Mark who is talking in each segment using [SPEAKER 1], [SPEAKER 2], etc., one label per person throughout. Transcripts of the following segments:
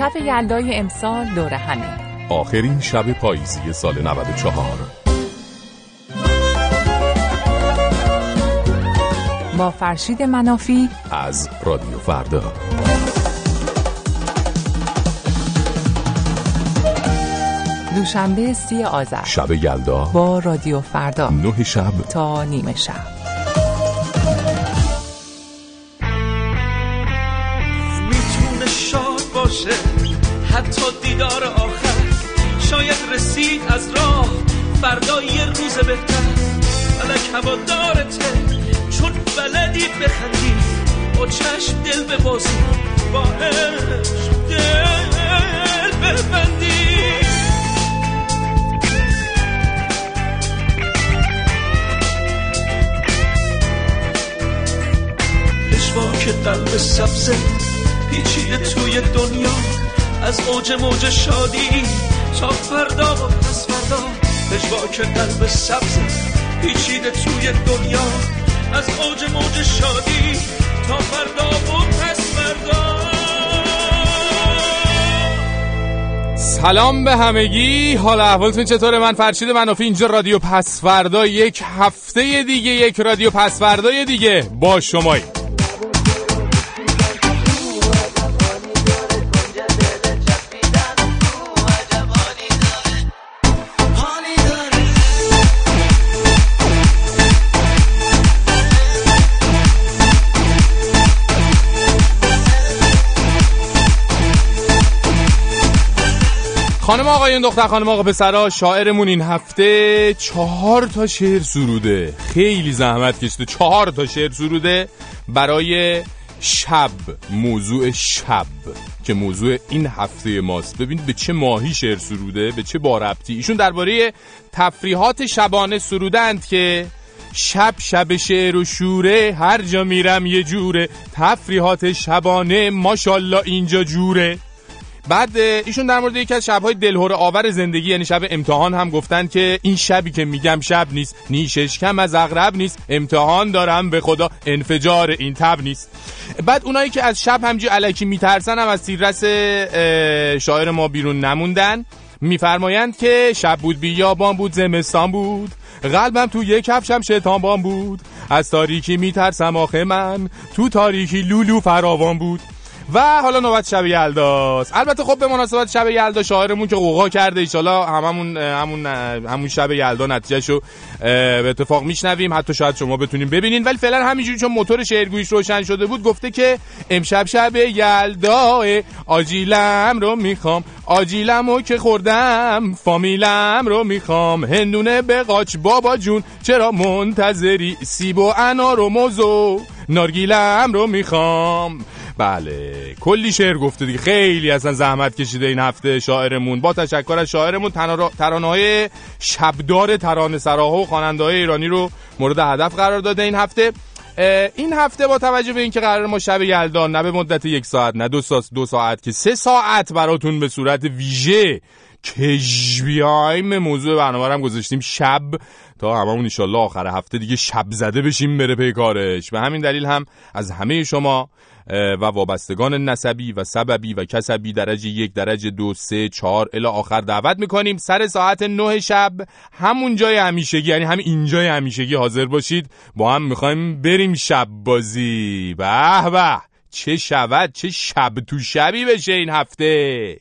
[SPEAKER 1] شب یلدای امسال دور همین
[SPEAKER 2] آخرین شب پاییزی سال 94
[SPEAKER 1] با فرشید منافی
[SPEAKER 2] از رادیو فردا.
[SPEAKER 1] دوشنبه سی آذر.
[SPEAKER 2] شب یلدا.
[SPEAKER 1] با رادیو فردا.
[SPEAKER 2] نه شب.
[SPEAKER 1] تا نیمه شب.
[SPEAKER 3] از راه فردا یه روز بهتر. فلک هوا دارته چون بلدی بخندی. با چشم دل ببازی با عشق دل ببندی. اشواک قلب سبزه پیچیده توی دنیا. از اوج موج شادی تا فردا و فردا اشواک قلب سبزه پیچیده توی دنیا. از اوج موج شادی تا فردا و پس فردا.
[SPEAKER 4] سلام به همگی. حال احوالتون چطوره؟ من فرشید منافی اینجا رادیو پس فردا یک هفته دیگه یک رادیو پس فردای دیگه با شمایی. خانم آقایون دختر خانم آقا پسرا شاعرمون این هفته چهار تا شعر سروده. خیلی زحمت کشیده. چهار تا شعر سروده برای شب موضوع شب که موضوع این هفته ماست. ببینید به چه ماهی شعر سروده به چه باربطی ایشون درباره تفریحات شبانه سرودند که شب شب شعر و شوره هر جا میرم یه جوره. تفریحات شبانه ماشالله اینجا جوره. بعد ایشون در مورد یکی از شبهای دلهور آور زندگی یعنی شب امتحان هم گفتن که این شبی که میگم شب نیست. نیشش کم از اغرب نیست. امتحان دارم به خدا. انفجار این تب نیست. بعد اونایی که از شب همجی علکی میترسن هم از تیررس شاعر ما بیرون نموندن. میفرمایند که شب بود بیابان بود زمستان بود. قلبم تو یک کفشم شیطان بود. از تاریکی میترسم آخه من. تو تاریکی لولو فراوان بود. و حالا نوبت شب یلداست البته خب به مناسبت شب یلدا شاعرمون که قوقا کرده ایشالا هممون همون همون شب یلدا نتیجهشو به اتفاق میشنویم. حتی شاید شما بتونیم ببینین. ولی فعلا همینجوری چون موتور شعرگویش روشن شده بود گفته که امشب شب یلدا آجیلم رو می‌خوام. آجیلمو که خوردم فامیلم رو می‌خوام. هندونه به قاچ بابا جون چرا منتظری؟ سیب و انار و موزو نارگیلم رو می‌خوام. بله. کلی شعر گفته دیگه. خیلی اصلا زحمت کشیده این هفته شاعرمون. با تشکر از شاعرمون ترانه های شبدار ترانه سراها و خواننده های ایرانی رو مورد هدف قرار داده این هفته. این هفته با توجه به اینکه قرار ما شب یلدان نه به مدت یک ساعت نه دو ساعت دو ساعت که سه ساعت براتون به صورت ویژه کش بیایم موضوع برنامه هم گذاشتیم. شب تا هممون انشالله آخر هفته دیگه شب زده بشیم بره پی کارش. به همین دلیل هم از همه شما و وابستگان نسبی و سببی و کسبی درجه یک درجه دو سه چهار الی آخر دعوت می‌کنیم. سر ساعت نه شب همون جای همیشگی یعنی همین اینجای همیشگی حاضر باشید. با هم می‌خوایم بریم شب بازی. به به چه شود چه شب تو شبی بشه این هفته.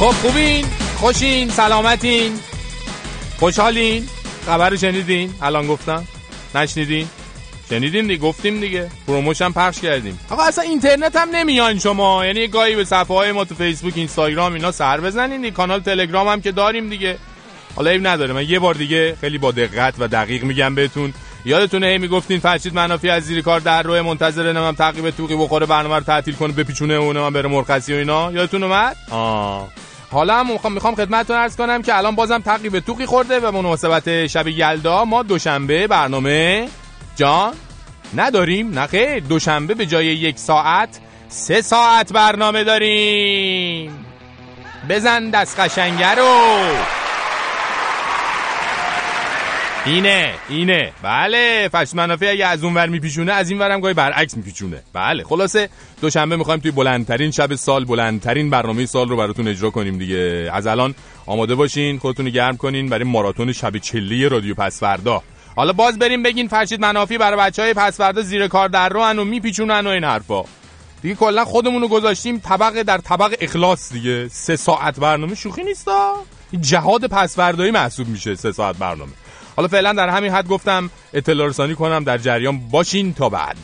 [SPEAKER 4] خب خوبین؟ خوشین؟ سلامتین؟ خوشحالین؟ خبر شنیدین؟ الان گفتم. نشنیدین؟ شنیدین دیگه گفتیم دیگه. پروموش هم پخش کردیم. آقا اصلا اینترنت هم نمیان شما. یعنی گاهی به صفحه های ما تو فیسبوک اینستاگرام اینا سر بزنین. دیگه کانال تلگرام هم که داریم دیگه. حالا عیب نداره. من یه بار دیگه خیلی با دقت و دقیق میگم بهتون. یادتونه هی می‌گفتین فرشید منافی از زیر کار در روی منتظر نمم تعقیب توقی بخوره برنامه رو تعطیل کنه بپیچونه اون من بره مرخصی و اینا. یادتون اومد؟ آه. حالا هم می‌خوام خدمتتون عرض کنم که الان بازم تقریب توقی خورده و مناسبت شب یلدا ما دوشنبه برنامه جان نداریم. نه خیر دوشنبه به جای یک ساعت سه ساعت برنامه داریم. بزن دست قشنگه رو. اینه اینه. بله فش منافع اگه از اون ور میپیچونه از این ورم گاهی برعکس میپیچونه. بله خلاصه دوشنبه می‌خوایم توی بلندترین شب سال بلندترین برنامه سال رو براتون اجرا کنیم دیگه. از الان آماده باشین خودتون گرم کنین برای ماراتون شب چلی رادیو پسوردا. حالا باز بریم بگین فرشید منافی برای بچه های پسوردا زیر کار در رو و میپیچونن و این حرفا. دیگه کلا خودمون رو گذاشتیم طبق در طبق اخلاص دیگه. سه ساعت برنامه شوخی نیستا جهاد پسوردایی محسوب میشه سه ساعت برنامه. حالا فعلا در همین حد گفتم اطلاع رسانی کنم در جریان باشین تا بعد.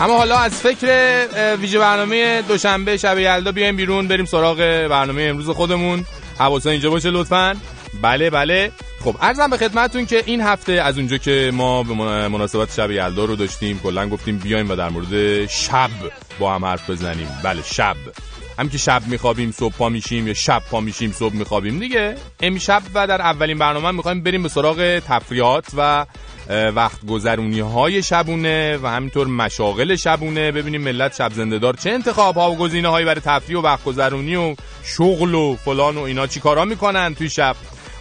[SPEAKER 4] اما حالا از فکر ویژه برنامه دوشنبه شب یلدا بیایم بیرون بریم سراغ برنامه امروز خودمون. حواسا اینجا باشه لطفا. بله بله. خب ارزم به خدمتتون که این هفته از اونجا که ما به مناسبت شب یلدا رو داشتیم کلا گفتیم بیایم و در مورد شب با هم حرف بزنیم. بله شب. هم که شب میخوابیم صبح پا میشیم یا شب پا میشیم صبح میخوابیم. دیگه امشب و در اولین برنامه می‌خوایم بریم به سراغ تفریات و وقت گذرونی های شبونه و همینطور مشاغل شبونه. ببینیم ملت شب زندهدار چه انتخاب ها و گزینه هایی برای تفریح و وقت گذرونی و شغل و فلان و اینا چی کارا می‌کنن توی شب.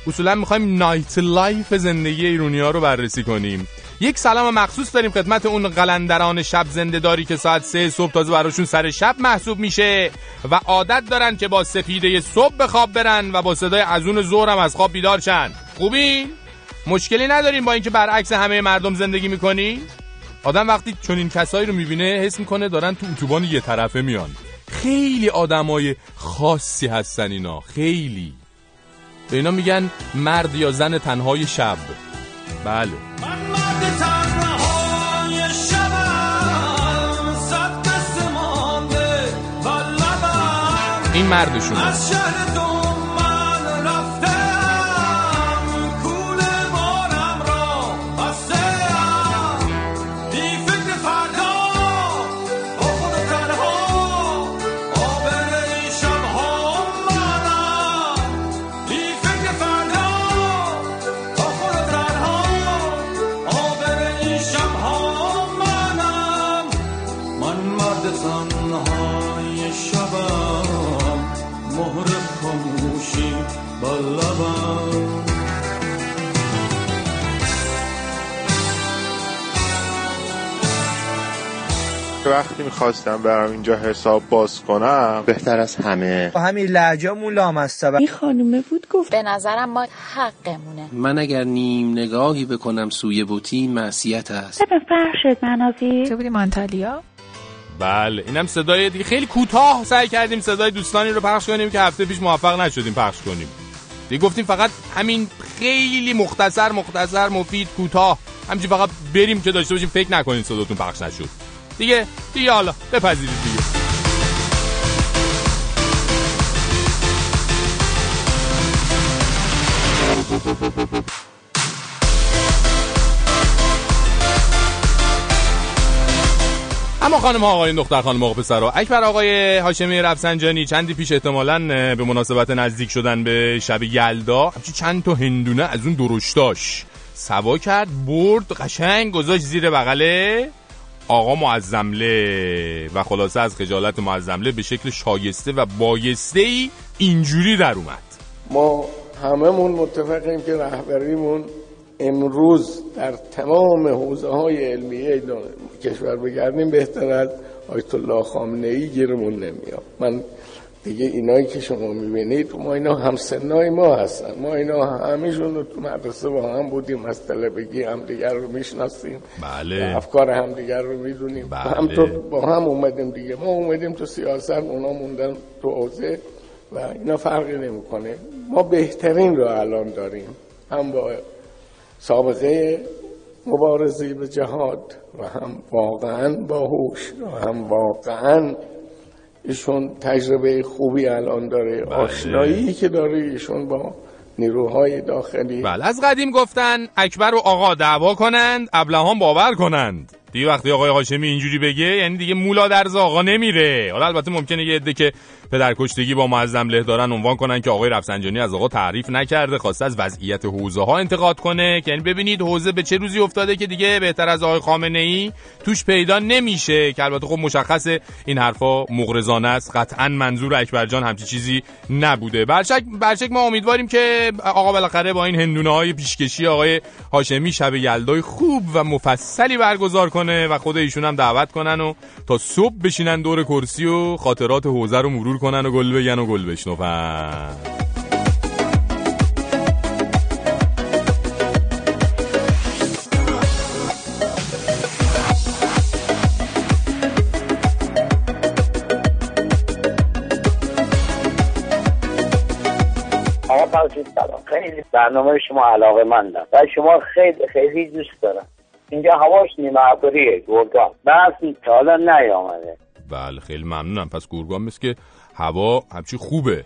[SPEAKER 4] اصولا می‌خوایم nightlife زندگی ایرونی ها رو بررسی کنیم یک سلام مخصوص داریم خدمت اون قلندران شب زنده داری که ساعت سه صبح تازه براشون سر شب محسوب میشه و عادت دارن که با سپیده صبح به خواب برن و با صدای ازون ظهر هم از خواب بیدار شن خوبی؟ مشکلی نداریم با اینکه برعکس همه مردم زندگی می‌کنی؟ آدم وقتی چنین کسایی رو می‌بینه حس می‌کنه دارن تو اتوبان یه طرفه میان خیلی آدمای خاصی هستن اینا خیلی به اینا میگن مرد یا زن تنهای شب. بله.
[SPEAKER 3] من مرد تنهای شبم صد قصه مانده و لبم.
[SPEAKER 4] این مردشونه.
[SPEAKER 3] از شهر
[SPEAKER 5] وقتی می‌خواستم برم اینجا حساب باز کنم
[SPEAKER 6] بهتر از همه.
[SPEAKER 7] با همین لحجامون لامصب
[SPEAKER 8] این خانومه بود گفت.
[SPEAKER 9] به نظرم ما حقمونه.
[SPEAKER 10] من اگر نیم نگاهی بکنم سوی بوتی معصیت است.
[SPEAKER 8] به فرشت منافی
[SPEAKER 1] تو بودی مانتالیا؟
[SPEAKER 4] بله اینم صدای دیگه. خیلی کوتاه سعی کردیم صدای دوستانی رو پخش کنیم که هفته پیش موفق نشدیم پخش کنیم. دیگه گفتیم فقط همین خیلی مختصر مختصر مفید کوتاه. همچین فقط بریم که داشته باشیم. فکر نکنین صداتون پخش نشد. دیگه دیگه حالا بپذیرید دیگه. اما خانم ها آقایون دختر خانم پسرا اکبر آقای هاشمی رفسنجانی چندی پیش احتمالاً به مناسبت نزدیک شدن به شب یلدا. همچی چند تا هندونه از اون درشتاش سوا کرد برد قشنگ گذاشت زیر بغله آقا معظمله و خلاصه از خجالت معظمله به شکل شایسته و بایسته ای اینجوری در اومد.
[SPEAKER 11] ما هممون متفقیم که رهبریمون امروز در تمام حوزه های علمیه کشور بگردیم بهتر از آیت الله خامنه ای گیرمون نمیاد. من دیگه اینایی که شما می‌بینید ما اینا همسنای ما هستن. ما اینا همیشون رو تو مدرسه با هم بودیم از طلبگی همدیگر رو می‌شناسیم.
[SPEAKER 4] بله.
[SPEAKER 11] افکار همدیگر رو می‌دونیم.
[SPEAKER 4] بله.
[SPEAKER 11] همطور با هم اومدیم دیگه. ما اومدیم تو سیاست اونا موندن تو حوزه و اینا فرقی نمی‌کنه. ما بهترین رو الان داریم. هم با سابقه مبارزه به جهاد و هم واقعا باهوش و هم واقعا ایشون تجربه خوبی الان داره.
[SPEAKER 4] بله.
[SPEAKER 11] آشنایی که داره ایشون با نیروهای داخلی.
[SPEAKER 4] بله از قدیم گفتن اکبر و آقا دعوا کنند ابلهان باور کنند. دیگه وقتی آقای هاشمی اینجوری بگه یعنی دیگه مولا درز آقا نمیره. حالا البته ممکنه یه عده که پدرکشتگی با معظم له دارن عنوان کنن که آقای رفسنجانی از آقا تعریف نکرده خواسته از وضعیت حوزه ها انتقاد کنه. که یعنی ببینید حوزه به چه روزی افتاده که دیگه بهتر از آقای خامنه ای توش پیدا نمیشه. که البته خب مشخصه این حرفا مغرضانه است. قطعا منظور اکبر جان همچی چیزی نبوده. برشک برشک ما امیدواریم که آقا بالاخره با این هندونه های پیشکشی آقای هاشمی شب یلدای خوب و مفصلی برگزار کنه. و خود ایشون هم دعوت کنن و تا صبح بشینن دور کرسی و خاطرات حوزه رو مرور کنن و گل بگن و گل بشنفن
[SPEAKER 6] خیلی برنامه شما علاقه مندم و شما خیلی خیلی دوست دارم. اینجا هواش نیمه ابریه گرگان بس تا حالا نیامده.
[SPEAKER 4] بله خیلی ممنونم. پس گورگان مثل که هوا همچی خوبه.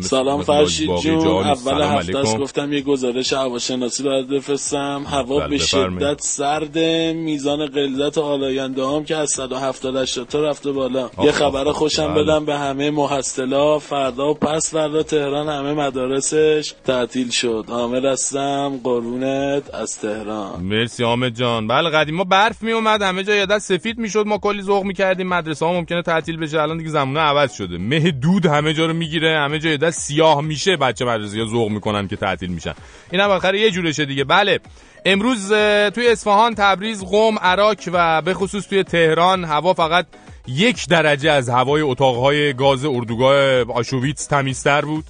[SPEAKER 12] سلام فرشید جون. اول هفته است
[SPEAKER 4] علیکم.
[SPEAKER 12] گفتم یه گزارش هواشناسی برات بفرستم هوا
[SPEAKER 4] بله،
[SPEAKER 12] به. شدت سرد میزان غلظت آلاینده هم که از 170 80 تا رفته بالا
[SPEAKER 4] آخ،
[SPEAKER 12] یه خبر خوشم
[SPEAKER 4] بله.
[SPEAKER 12] بدم به همه محصلا فردا و پس فردا تهران همه مدارسش تعطیل شد حامد هستم قربونت از تهران
[SPEAKER 4] مرسی حامد جان بله قدیما برف می اومد همه جا یادت سفید می‌شد ما کلی ذوق می‌کردیم مدرسه ها ممکنه تعطیل بشه الان دیگه زمونه عوض شده مه دود همه جا رو می‌گیره همه جا یادت سیاه میشه بچه مدرسه ها ذوق می‌کنن که تعطیل میشن. این هم بالاخره یه جورشه دیگه. بله. امروز توی اصفهان تبریز قم عراق و به خصوص توی تهران هوا فقط یک درجه از هوای اتاقهای گاز اردوگاه آشویتس تمیزتر بود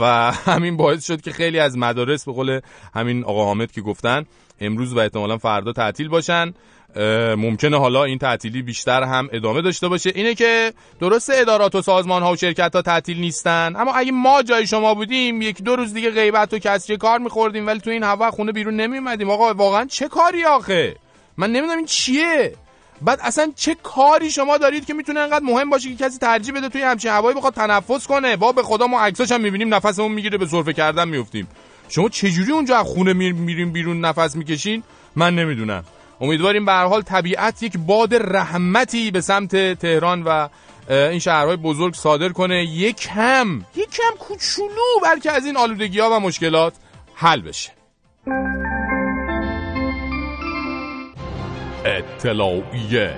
[SPEAKER 4] و همین باعث شد که خیلی از مدارس به قول همین آقا حامد که گفتن امروز و احتمالا فردا تعطیل باشن. ممکنه حالا این تعطیلی بیشتر هم ادامه داشته باشه. اینه که درست ادارات و سازمان ها و شرکت ها تعطیل نیستن اما اگه ما جای شما بودیم یک دو روز دیگه غیبت و کسری کار میخوردیم ولی تو این هوا خونه بیرون نمیومدیم آقا واقعا چه کاری آخه؟ من نمی‌دونم این چیه. بعد اصلا چه کاری شما دارید که می‌تونه انقدر مهم باشه که کسی ترجیح بده توی همچین هوایی بخواد تنفس کنه؟ وا به خدا ما عکساش هم می‌بینیم نفسمون می‌گیره به سرفه کردن میفتیم شما چجوری اونجا از خونه میر- میریم بیرون نفس می‌کشین؟ من نمی‌دونم. امیدواریم به هر حال طبیعت یک باد رحمتی به سمت تهران و این شهرهای بزرگ صادر کنه. یک کم یک کم کوچولو بلکه از این آلودگی ها و مشکلات حل بشه. اطلاعیه.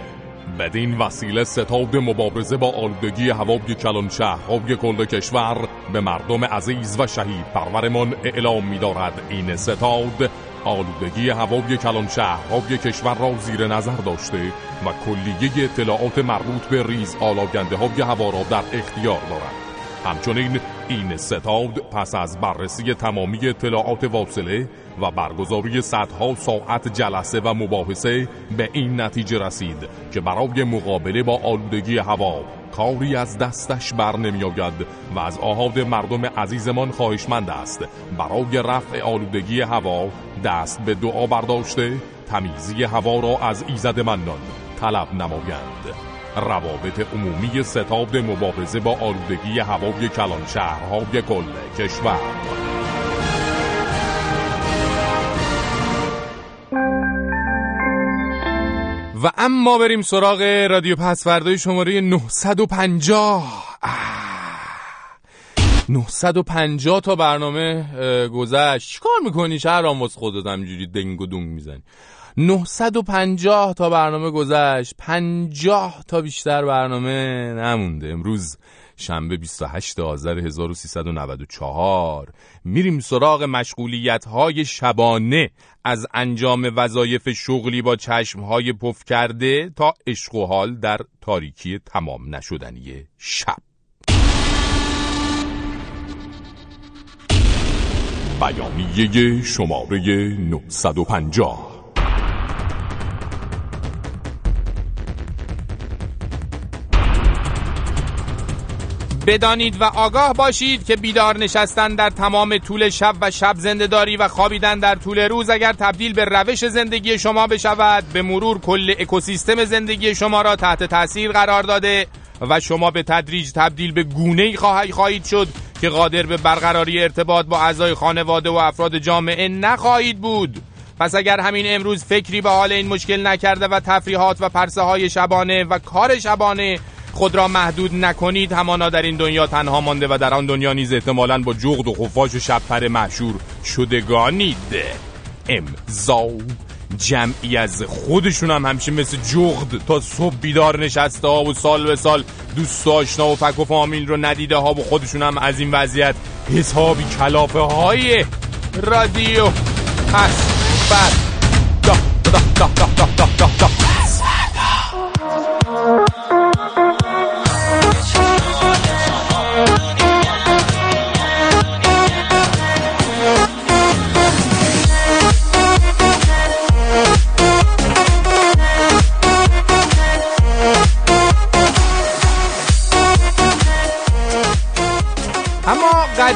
[SPEAKER 4] بدین وسیله ستاد مبارزه با آلودگی هوای کلان شهرهای کل کشور به مردم عزیز و شهید پرورمان اعلام می دارد این ستاد آلودگی هوای کلان شهرهای کشور را زیر نظر داشته و کلیه اطلاعات مربوط به ریز آلاگنده های هوا را در اختیار دارد. همچنین این ستاد پس از بررسی تمامی اطلاعات واصله و برگزاری صدها ساعت جلسه و مباحثه به این نتیجه رسید که برای مقابله با آلودگی هوا کاری از دستش بر نمی آید و از آهاد مردم عزیزمان خواهشمند است برای رفع آلودگی هوا دست به دعا برداشته تمیزی هوا را از ایزد منان طلب نمایند. روابط عمومی ستاد مبارزه با آلودگی هوای کلان شهرهای کل کشور و اما بریم سراغ رادیو پسوردهای شماره 950 آه. 950 تا برنامه گذشت. چیکار می‌کنی؟ شهرام واسه خودت همینجوری دنگ و دونگ می‌زنی. 950 تا برنامه گذشت. 50 تا بیشتر برنامه نمونده. امروز شنبه 28 آذر 1394 میریم سراغ مشغولیت های شبانه. از انجام وظایف شغلی با چشم های پف کرده تا عشق و حال در تاریکی تمام نشدنی شب. بیانیه شماره 950 بدانید و آگاه باشید که بیدار نشستن در تمام طول شب و شب زندهداری و خوابیدن در طول روز اگر تبدیل به روش زندگی شما بشود به مرور کل اکوسیستم زندگی شما را تحت تاثیر قرار داده و شما به تدریج تبدیل به گونه خواهی خواهید شد که قادر به برقراری ارتباط با اعضای خانواده و افراد جامعه نخواهید بود. پس اگر همین امروز فکری به حال این مشکل نکرده و تفریحات و پرسه های شبانه و کار شبانه خود را محدود نکنید همانا در این دنیا تنها مانده و در آن دنیا نیز احتمالاً با جغد و خفاش و شبپر محشور شدگانید. امضا جمعی از خودشون هم همچین مثل جغد تا صبح بیدار نشسته ها و سال به سال دوست آشنا و فک و فامیل رو ندیده ها و خودشون هم از این وضعیت حسابی کلافه های رادیو. هست دا دا دا دا دا دا دا.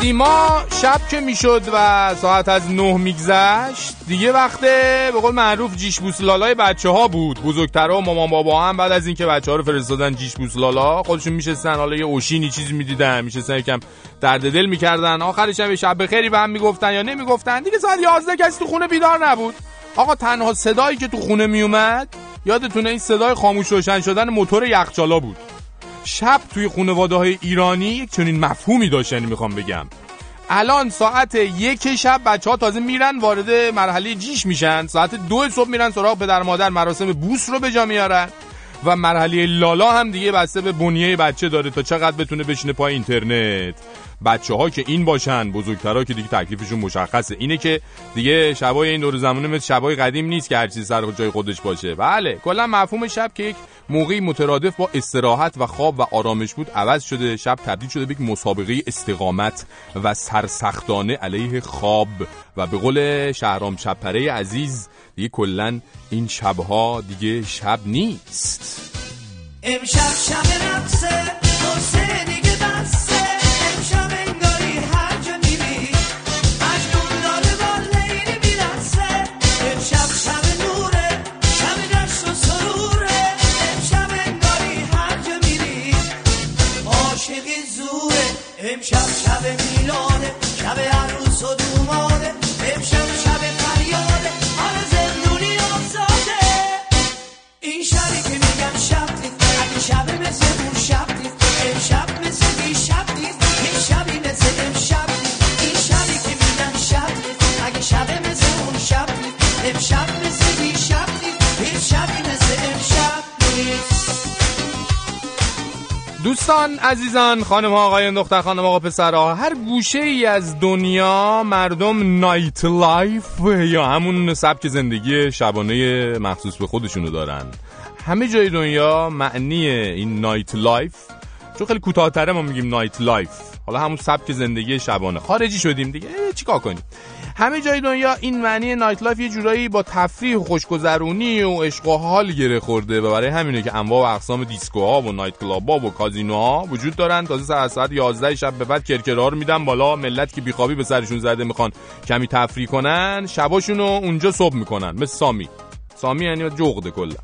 [SPEAKER 4] قدیما شب که می‌شد و ساعت از نه میگذشت. دیگه وقت به قول معروف جیش بوسلالای بچه ها بود. بزرگترها و مامان بابا هم بعد از اینکه بچه ها رو فرستادن جیش بوسلالا خودشون میشستن حالا یه اوشینی چیزی می‌دیدن میشستن یکم درد دل می‌کردن. آخرش هم یه شب بخیری به هم می‌گفتن یا نمی‌گفتن. دیگه ساعت 11 کسی تو خونه بیدار نبود. آقا تنها صدایی که تو خونه میومد یادتونه این صدای خاموش روشن شدن موتور یخچالا بود. شب توی خانواده های ایرانی یک چنین مفهومی داشت یعنی می‌خوام بگم. الان ساعت یک شب بچه ها تازه میرن وارد مرحله جیش میشن. ساعت دو صبح میرن سراغ پدر مادر مراسم بوس رو به جا میارن. و مرحله لالا هم دیگه بسته به بنیه بچه داره تا چقدر بتونه بشینه پای اینترنت. بچه ها که این باشن بزرگترها که دیگه تکلیفشون مشخصه. اینه که دیگه شبای این دور زمانه مثل شبای قدیم نیست که هر چیز سر جای خودش باشه. بله کلا مفهوم شب که یک موقعی مترادف با استراحت و خواب و آرامش بود عوض شده شب تبدیل شده به یک مسابقه استقامت و سرسختانه علیه خواب. و به قول شهرام شبپره عزیز دیگه کلا این شبها دیگه شب نیست.
[SPEAKER 13] امشب شب نفسه
[SPEAKER 4] دوستان عزیزان خانم ها آقایان دختر خانم آقا پسرها هر گوشه ای از دنیا مردم nightlife یا همون سبک زندگی شبانه مخصوص به خودشونو دارن. همه جای دنیا معنی این nightlife چون خیلی کوتاه‌تره ما میگیم nightlife حالا همون سبک زندگی شبانه. خارجی شدیم دیگه چیکار کنیم؟ همه جای دنیا این معنی nightlife یه جورایی با تفریح و خوشگذرونی و عشق و حال گره خورده و برای همینه که انواع و اقسام دیسکوها و nightclub ها و کازینوها وجود دارن. تازه ساعت ساعت 11 شب به بعد کرکرها رو میدن بالا. ملت که بیخوابی به سرشون زده می‌خوان کمی تفریح کنن شباشونو اونجا صبح می‌کنن. مثل سامی. سامی یعنی جغد کلا.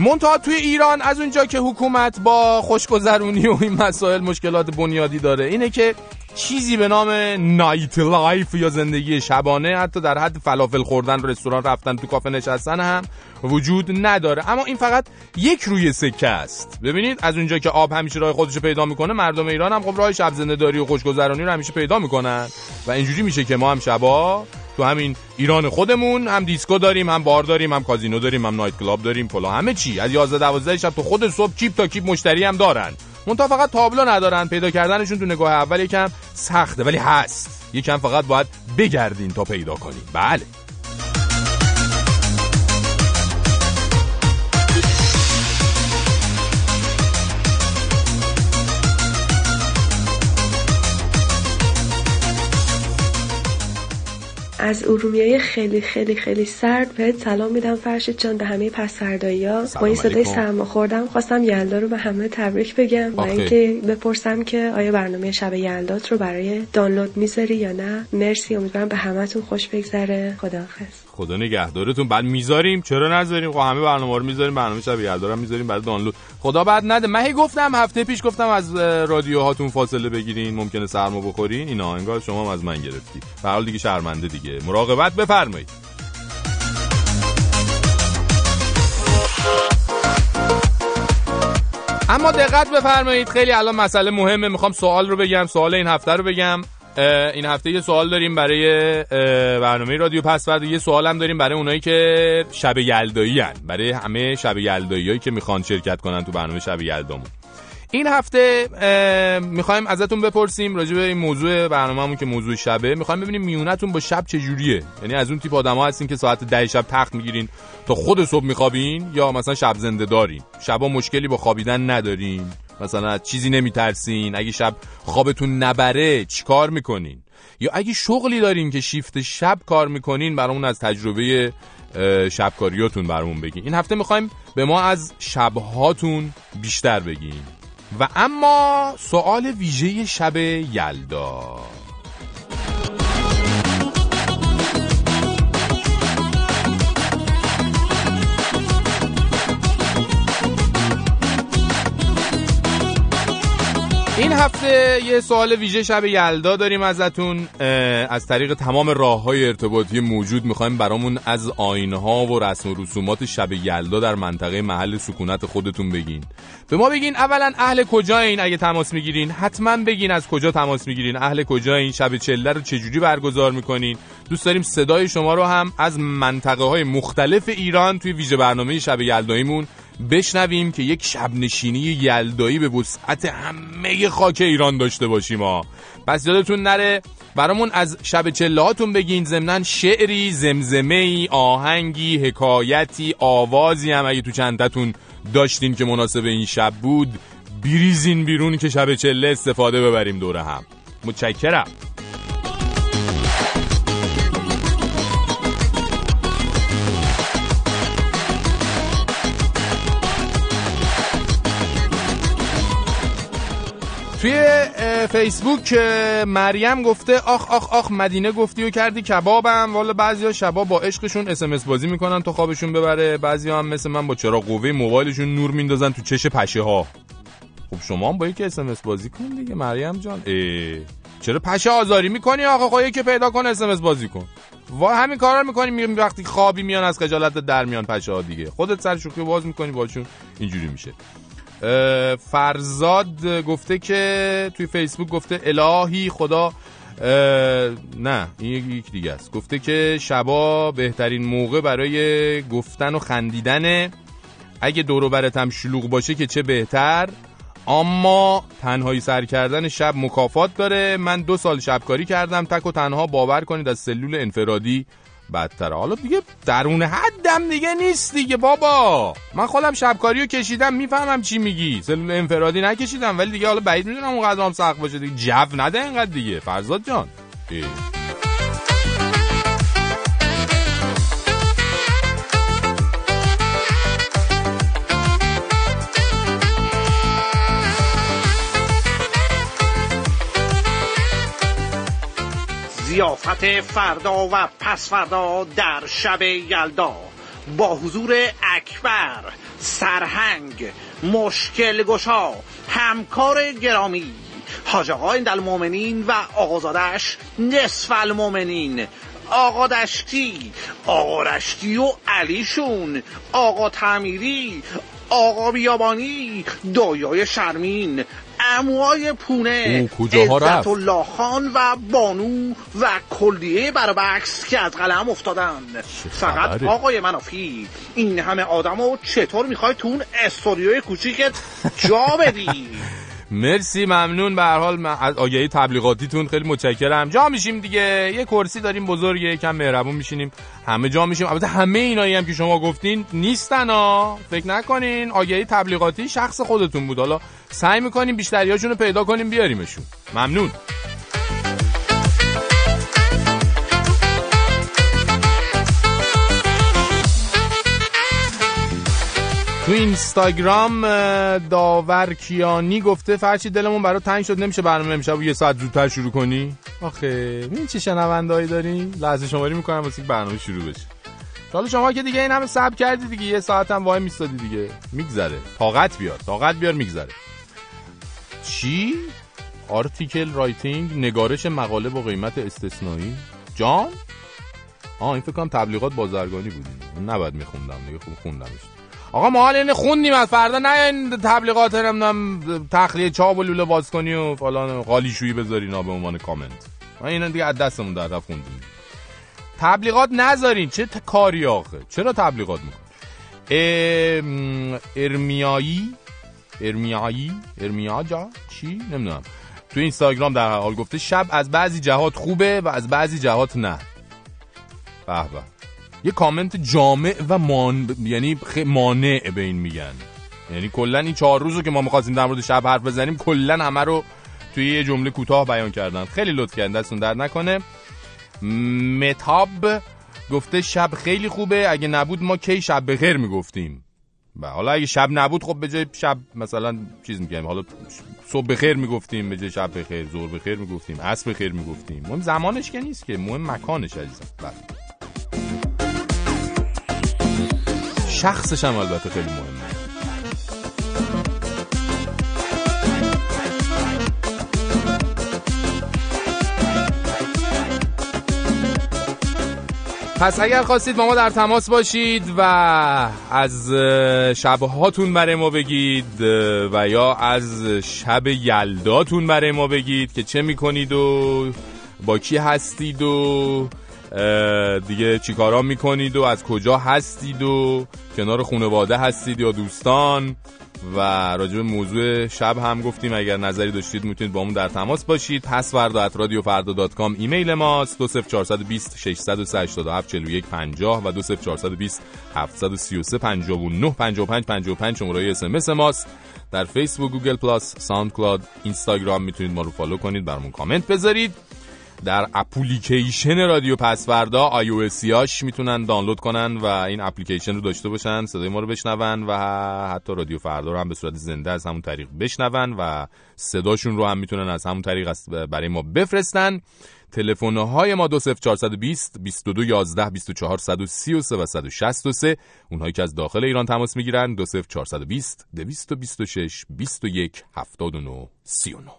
[SPEAKER 4] منتها توی ایران از اونجا که حکومت با خوشگذرونی و این مسائل مشکلات بنیادی داره اینه که چیزی به نام nightlife یا زندگی شبانه حتی در حد فلافل خوردن رستوران رفتن تو کافه نشستن هم وجود نداره. اما این فقط یک روی سکه است. ببینید از اونجا که آب همیشه راه خودش پیدا می‌کنه مردم ایران هم خب راه شب زنده‌داری و خوشگذرانی رو همیشه پیدا می‌کنن. و اینجوری میشه که ما هم شبا تو همین ایران خودمون هم دیسکو داریم هم بار داریم هم کازینو داریم هم nightclub داریم کلا همه چی. از 11 12 شب تا خود صبح کیپ تا کیپ مشتری هم دارن. منتها فقط تابلو ندارن پیدا کردنشون تو نگاه اول یکم سخته ولی هست. یکم فقط باید بگردین تا پیدا کنین. بله.
[SPEAKER 14] از ارومیای خیلی خیلی خیلی سرد بهت سلام میدم فرشید جان به همه پسردایی ها با این صدای. سرما خوردم خواستم یلدا رو به همه تبریک بگم و. اینکه بپرسم که آیا برنامه شب یلدات رو برای دانلود می‌ذاری یا نه مرسی امیدوارم به همتون خوش بگذره خداحافظ
[SPEAKER 4] خدا نگهدارتون. بعد می‌ذاریم. چرا نذاریم؟ خب همه برنامه رو می‌ذاریم برنامه شب یلدا رو می‌ذاریم برای دانلود. خدا بعد نده. من هی گفتم هفته پیش گفتم از رادیوهاتون فاصله بگیرین ممکنه سرما بخورین. اینا انگار شما هم از من گرفتی. به حال دیگه شرمنده دیگه. مراقبت بفرمایید. اما دقت بفرمایید. خیلی الان مسئله مهمه. می‌خوام سوال رو بگم سوال این هفته رو بگم. این هفته یه سوال داریم برای برنامه رادیو پس فردا یه سوال هم داریم برای اونایی که شب یلدایی هن. برای همه شب یلدایی که می‌خوان شرکت کنن تو برنامه شب یلدامون. این هفته می‌خوایم ازتون بپرسیم راجع به این موضوع برنامه‌مون که موضوع شبه. می‌خوایم ببینیم میونتون با شب چجوریه؟ یعنی از اون تیپ آدما هستین که ساعت ده شب تخت می‌گیرین تا خود صبح میخوابین یا مثلا شب زنده دارین؟ شبا مشکلی با خوابیدن ندارین؟ مثلا از چیزی نمیترسین. اگه شب خوابتون نبره چیکار می‌کنین؟ یا اگه شغلی دارین که شیفت شب کار می‌کنین برامون از تجربه شبکاریاتون برامون بگین. این هفته می‌خوایم به ما از شبهاتون بیشتر بگین. و اما سوال ویژه شب یلدا. این هفته یه سوال ویژه شب یلدا داریم ازتون از طریق تمام راه های ارتباطی موجود می‌خوایم برامون از آینه ها و رسم و رسومات شب یلدا در منطقه محل سکونت خودتون بگین. به ما بگین اولا اهل کجایین اگه تماس می‌گیرین؟ حتما بگین از کجا تماس می‌گیرین؟ اهل کجایین شب چله رو چجوری برگزار می‌کنین؟ دوست داریم صدای شما رو هم از منطقه های مختلف ایران توی ویژه برنامه شب یلداییمون بشنویم که یک شب نشینی یلدایی به وسعت همه خاک ایران داشته باشیم ها. پس یادتون نره برامون از شب چله هاتون بگین ضمناً شعری زمزمه ای آهنگی حکایتی آوازی هم اگه تو چندتون داشتین که مناسب این شب بود. بریزین بیرون که شب چله استفاده ببریم دوره هم. متشکرم. توی فیسبوک مریم گفته آخ آخ آخ مدینه گفتی و کردی کبابم. والا بعضیا شبا با عشقشون اس بازی می‌کنن تا خوابشون ببره. بعضیا هم مثل من با چراغ قوه موبایلشون نور میندازن تو چش پشه ها خب شما هم با یکی اس بازی کن دیگه مریم جان. اه. چرا پشه آزاری می‌کنی آقا؟ خواهی که پیدا کن اس بازی کن. و همین کارا می‌کنی. می وقتی خوابی میان از خجالت در میان پشه ها دیگه. خودت سر شوخی باز می‌کنی باشون اینجوری میشه. فرزاد گفته که توی فیسبوک گفته الهی خدا نه این یک- دیگه است. گفته که شبا بهترین موقع برای گفتن و خندیدنه اگه دور برت هم شلوغ باشه که چه بهتر؟ اما تنهایی سر کردن شب مکافات داره. من دو سال شبکاری کردم. تک و تنها باور کنید از سلول انفرادی بدتره. حالا دیگه درون حدم دیگه نیست دیگه بابا. من خودم شبکاری رو کشیدم می‌فهمم چی میگی. سلول انفرادی نکشیدم ولی دیگه حالا بعید می‌دونم اونقدر هم سخت باشه. دیگه جو نده اینقدر دیگه. فرزاد جان. اه.
[SPEAKER 15] زیافت فردا و پس فردا در شب یلدا. با حضور اکبر سرهنگ مشکل گشا همکار گرامی حاج آقا المومنین و آقازادش نصف المومنین آقا دشتی آقا رشتی و علیشون. آقا تعمیری آقا بیابانی دایای شرمین. اموای پونه
[SPEAKER 4] کجاها رفت؟
[SPEAKER 15] الله خان و بانو و کلیه بربکس که از قلم افتادن فقط؟ آقای منافی این همه آدم رو چطور می‌خوای تو اون استودیوی کوچیکت جا بدی
[SPEAKER 4] مرسی ممنون. به هر حال از آگهی تبلیغاتیتون خیلی متشکرم. جا میشیم دیگه. یه کرسی داریم بزرگ یکم مهربون میشینیم. همه جا میشیم. البته همه اینایی هم که شما گفتین نیستن ها. فکر نکنین. آگهی تبلیغاتی شخص خودتون بود. حالا سعی می‌کنیم بیشتریاشون رو پیدا کنیم بیاریمشون. ممنون. تو اینستاگرام اه، داورکیانی گفته فرچی دلمون برای تنگ شد نمیشه برنامه امشب یه ساعت زودتر شروع کنی؟ آخه این چه شنوندهایی داریم؟ لحظه شماری می‌کنم واسه برنامه شروع بشه. حالا شما که دیگه این همه صبر کردی دیگه یه ساعت هم وای میستادی دیگه. میگذره. طاقت بیار طاقت بیار میگذره. چی؟ article writing نگارش مقاله با قیمت استثنایی. جان؟ آه این فکر تبلیغات بازرگانی بود این. نباید میخوندم دیگه خوب خوندمش. آقا ما حال اینه خوندیم از فردا نه این تبلیغات نمی‌دونم تخلیه چاب و لوله باز کنی و فلان قالی شویی بذاری به عنوان کامنت. اینا دیگه از دستمون در رفت خوندیم. تبلیغات نذارین چه کاری آخه؟ چرا تبلیغات میکن ارمیایی؟ ارمیایی؟ ارمیاجا؟ چی؟ نمی‌دونم. تو اینستاگرام در حال گفته شب از بعضی جهات خوبه و از بعضی جهات نه. به. یه کامنت جامع و مان... یعنی خ... مانع به این میگن. یعنی کلا این چهار روزو که ما می‌خواستیم در مورد شب حرف بزنیم کلا همه رو توی یه جمله کوتاه بیان کردن. خیلی لطف کردن دستون در نکنه. متاب گفته شب خیلی خوبه اگه نبود ما کی شب بخیر می‌گفتیم. و حالا اگه شب نبود خب به جای شب مثلا چیز میگیم. حالا صبح بخیر می‌گفتیم به جای شب بخیر ظهر بخیر می‌گفتیم عصر بخیر می‌گفتیم. مهم زمانش که نیست که مهم مکانش عزیزم. بله. شخصش هم البته خیلی مهمه. پس اگر خواستید با ما در تماس باشید و از شبهاتون برای ما بگید و یا از شب یلداتون برای ما بگید که چه می‌کنید و با کی هستید و دیگه چیکارا می‌کنید و از کجا هستید و کنار خانواده هستید یا دوستان؟ و راجع به موضوع شب هم گفتیم اگر نظری داشتید می‌تونید با همون در تماس باشید. پس فردا at رادیو فردا dot com ایمیل ماست. 20420 687 41 50 و 20420 733 59 55 55 شماره SMS ماست. در فیسبوک Google Plus SoundCloud اینستاگرام می‌تونید ما رو follow کنید برامون کامنت بذارید. در اپلیکیشن رادیو پسوردا آی او هاش می‌تونن دانلود کنن و این اپلیکیشن رو داشته باشن صدای ما رو بشنون و حتی رادیو فردا رو هم به صورت زنده از همون طریق بشنون و صداشون رو هم می‌تونن از همون طریق برای ما بفرستن. تلفن های ما 20420 22 11 24 133 و 163 اونهایی که از داخل ایران تماس می‌گیرن 20420 226 21 79 39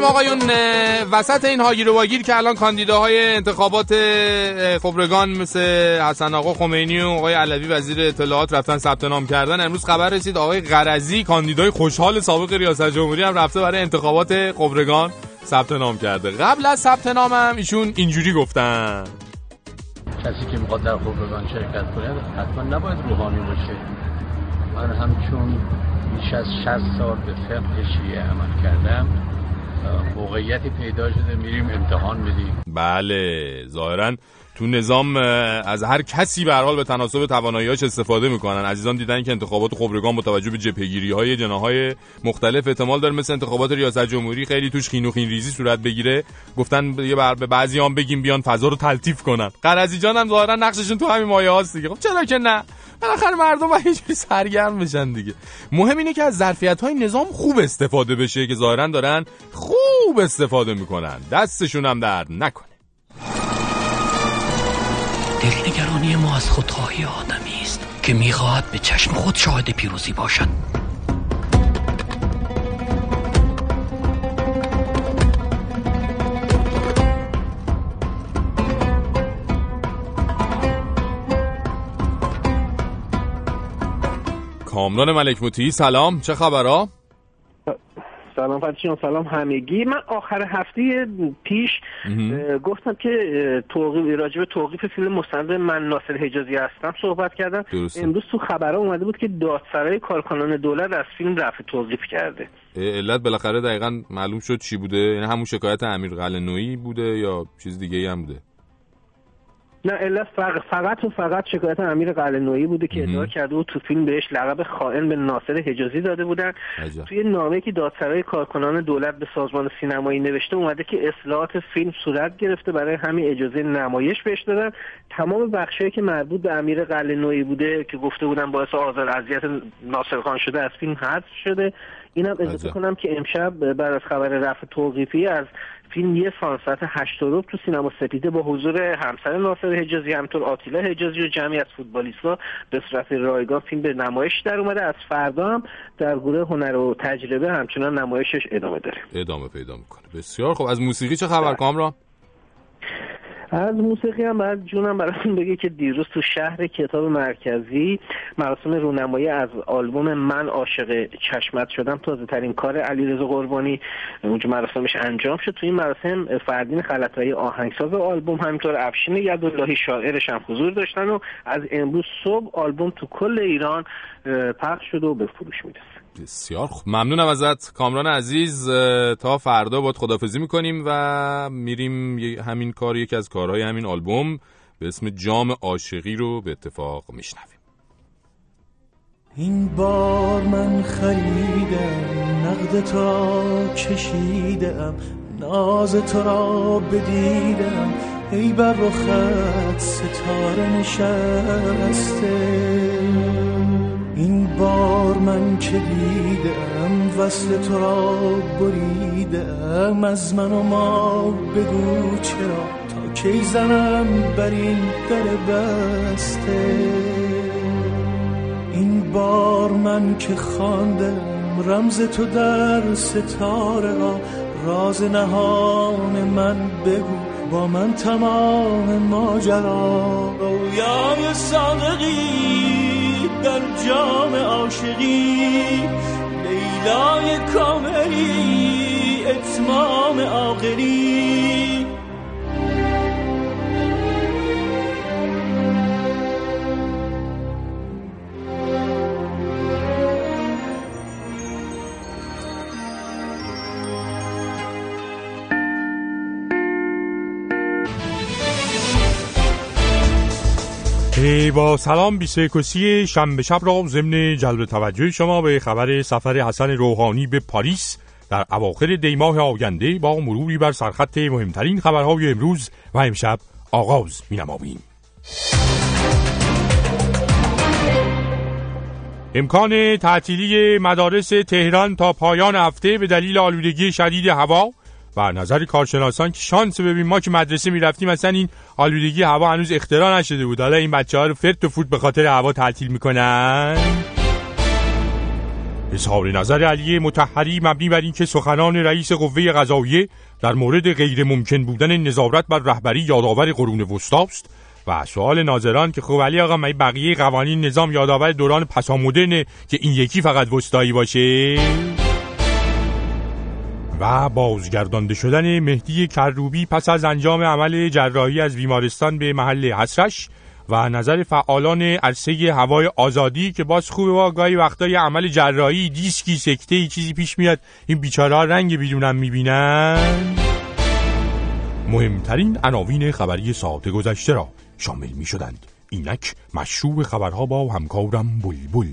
[SPEAKER 4] خانم آقایون وسط این هاگیر و واگیر که الان کاندیداهای انتخابات خبرگان مثل حسن آقا خمینی و آقای علوی وزیر اطلاعات رفتن ثبت نام کردن. امروز خبر رسید آقای غرزی کاندیدای خوشحال سابق ریاست جمهوری هم رفته برای انتخابات خبرگان ثبت نام کرده. قبل از ثبت نامم ایشون اینجوری گفتن.
[SPEAKER 16] کسی که می‌خواد در خبرگان شرکت کنه حتما نباید روحانی باشه. من همچون بیش از 60 سال به فقه شیعه عمل کردم. موقعیتی پیدا شده میریم امتحان میدیم.
[SPEAKER 4] بله ظاهرا تو نظام از هر کسی به حال به تناسب تواناییاش استفاده می‌کنن. عزیزان دیدن که انتخابات خبرگان با توجه به جبهگیری های جناهای مختلف احتمال داره مثل انتخابات ریاست جمهوری خیلی توش خین و خین ریزی صورت بگیره. گفتن یه بر به بعضی هم بگیم بیان فضا رو تلطیف کنن. قرضی جان هم ظاهرا نقششون تو همین مایه هاست دیگه. خب چرا که نه؟ بالاخره مردم باید اینجوری سرگرم بشن دیگه. مهم اینه که از ظرفیت های نظام خوب استفاده بشه که ظاهرا دارن خوب استفاده می‌کنن. دستشون هم درد نکنه.
[SPEAKER 17] دلنگرانی ما از خودخواهی آدمی است که می‌خواهد به چشم خود شاهد پیروزی باشد.
[SPEAKER 4] کامران ملک مطیعی سلام. چه خبرها؟
[SPEAKER 18] سلام فتشان سلام همگی. من آخر هفته پیش گفتم که توقیف راجع به توقیف فیلم مستند من ناصر حجازی هستم صحبت کردم.
[SPEAKER 4] درسته.
[SPEAKER 18] امروز تو خبرها اومده بود که دادسرای کارکنان دولت از فیلم رفع توقیف کرده.
[SPEAKER 4] علت بالاخره دقیقا معلوم شد چی بوده. یعنی همون شکایت امیر قلعه‌نویی بوده یا چیز دیگه هم بوده.
[SPEAKER 18] نه علت فقط, فقط و فقط شکایت امیر قلعه‌نویی بوده که ادعا کرده بود تو فیلم بهش لقب خائن به ناصر حجازی داده بودن.
[SPEAKER 4] عجب.
[SPEAKER 18] توی نامه که دادسرای کارکنان دولت به سازمان سینمایی نوشته اومده که اصلاحات فیلم صورت گرفته برای همین اجازه نمایش بهش دادن. تمام بخشایی که مربوط به امیر قلعه‌نویی بوده که گفته بودن باعث آزار اذیت ناصر خان شده از فیلم حذف شده. اینم اضافه. کنم که امشب بعد از خبر رفع توقیفی از فیلم یه سان ساعت هشت و تو سینما سپیده با حضور همسر ناصر حجازی همطور آتیلا حجازی و جمعی از فوتبالیستا به صورت رایگان فیلم به نمایش در اومده. از فردا هم در گروه هنر و تجربه همچنان نمایشش ادامه داره.
[SPEAKER 4] ادامه پیدا می‌کنه. بسیار خب از موسیقی چه خبر کامران؟
[SPEAKER 18] از موسیقی هم بعد جونم براتون بگه که دیروز تو شهر کتاب مرکزی مراسم رونمایی از آلبوم من عاشق چشمت شدم تازه ترین کار علیرضا قربانی اونجا مراسمش انجام شد. تو این مراسم فردین خلطایی آهنگساز آلبوم همینطور افشین یداللهی شاعرش هم حضور داشتن و از امروز صبح آلبوم تو کل ایران پخش شده و به فروش می‌رسه.
[SPEAKER 4] بسیار خوب. ممنونم ازت. کامران عزیز تا فردا باید خدافزی می‌کنیم و میریم همین کار یکی از کارهای همین آلبوم به اسم جام عاشقی رو به اتفاق میشنویم.
[SPEAKER 19] این بار من خریدم نقد تا کشیدم ناز تو را بدیدم. ای بر رخت ستاره نشسته. بار من که دیدم وصل تو را بریدم از من و ما بگو چرا تا کی زنم بر این در بسته. این بار من که خواندم رمز تو در ستاره ها راز نهان من بگو با من تمام ماجرا. رویای صادقی در جام عاشقی لیلای کاملی اتمام عاقلی.
[SPEAKER 20] با سلام بیسکوسی شنبه شب را ضمن جلب توجه شما به خبر سفر حسن روحانی به پاریس در اواخر دیماه آینده با مروری بر سرخط مهمترین خبرهای امروز و امشب آغاز می نماییم. امکان تعطیلی مدارس تهران تا پایان هفته به دلیل آلودگی شدید هوا و نظر کارشناسان که شانس ببین ما که مدرسه می‌رفتیم مثلا این آلودگی هوا هنوز اختراع نشده بود. حالا این بچه ها رو فرد و فوت به خاطر هوا تعطیل می‌کنن. اظهار نظر علی متحری مبنی بر اینکه سخنان رئیس قوه قضاییه در مورد غیر ممکن بودن نظارت بر رهبری یادآور قرون وسطاست و سوال ناظران که خب علی آقا من بقیه قوانین نظام یادآور دوران پسامدرنه که این یکی فقط وسطایی باشه؟ و بازگردانده شدن مهدی کروبی پس از انجام عمل جراحی از بیمارستان به محل حسرش و نظر فعالان عرصه هوای آزادی که باز خوبه با گاهی وقتای عمل جراحی دیسکی سکته ای چیزی پیش میاد این بیچاره رنگ بیرونم می‌بینن. مهمترین عناوین خبری ساعت گذشته را شامل می شدند اینک مشروع خبرها با همکارم بلبل.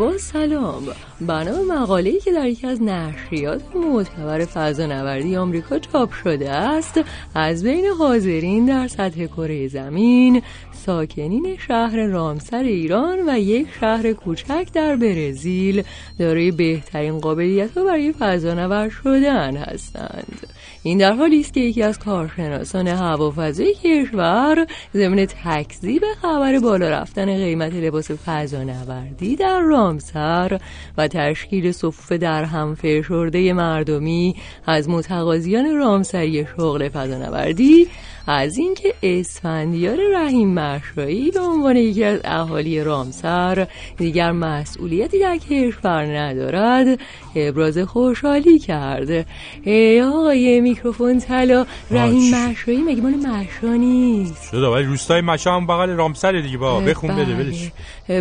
[SPEAKER 21] با سلام. بنا به مقاله‌ای که در یکی از نشریات معتبر فضانوردی آمریکا چاپ شده است از بین حاضرین در سطح کره زمین ساکنین شهر رامسر ایران و یک شهر کوچک در برزیل دارای بهترین قابلیت ها برای فضانورد شدن هستند. این در حالی است که یکی از کارشناسان هوافضای کشور ضمن تکذیب خبر بالا رفتن قیمت لباس فضانوردی در رامسر و تشکیل صفوف در هم فشرده مردمی از متقاضیان رامسری شغل فضانوردی از اینکه اسفندیار رحیم مشرایی به عنوان یکی از اهالی رامسر دیگر مسئولیتی در کشور ندارد ابراز خوشحالی کرد ای آقای میکروفون طلا رحیم مشرایی مگه مال مشا نیست؟
[SPEAKER 20] شده ولی روستای مشا هم بغل رامسر دیگه با بخون بده
[SPEAKER 21] بله.
[SPEAKER 20] ولش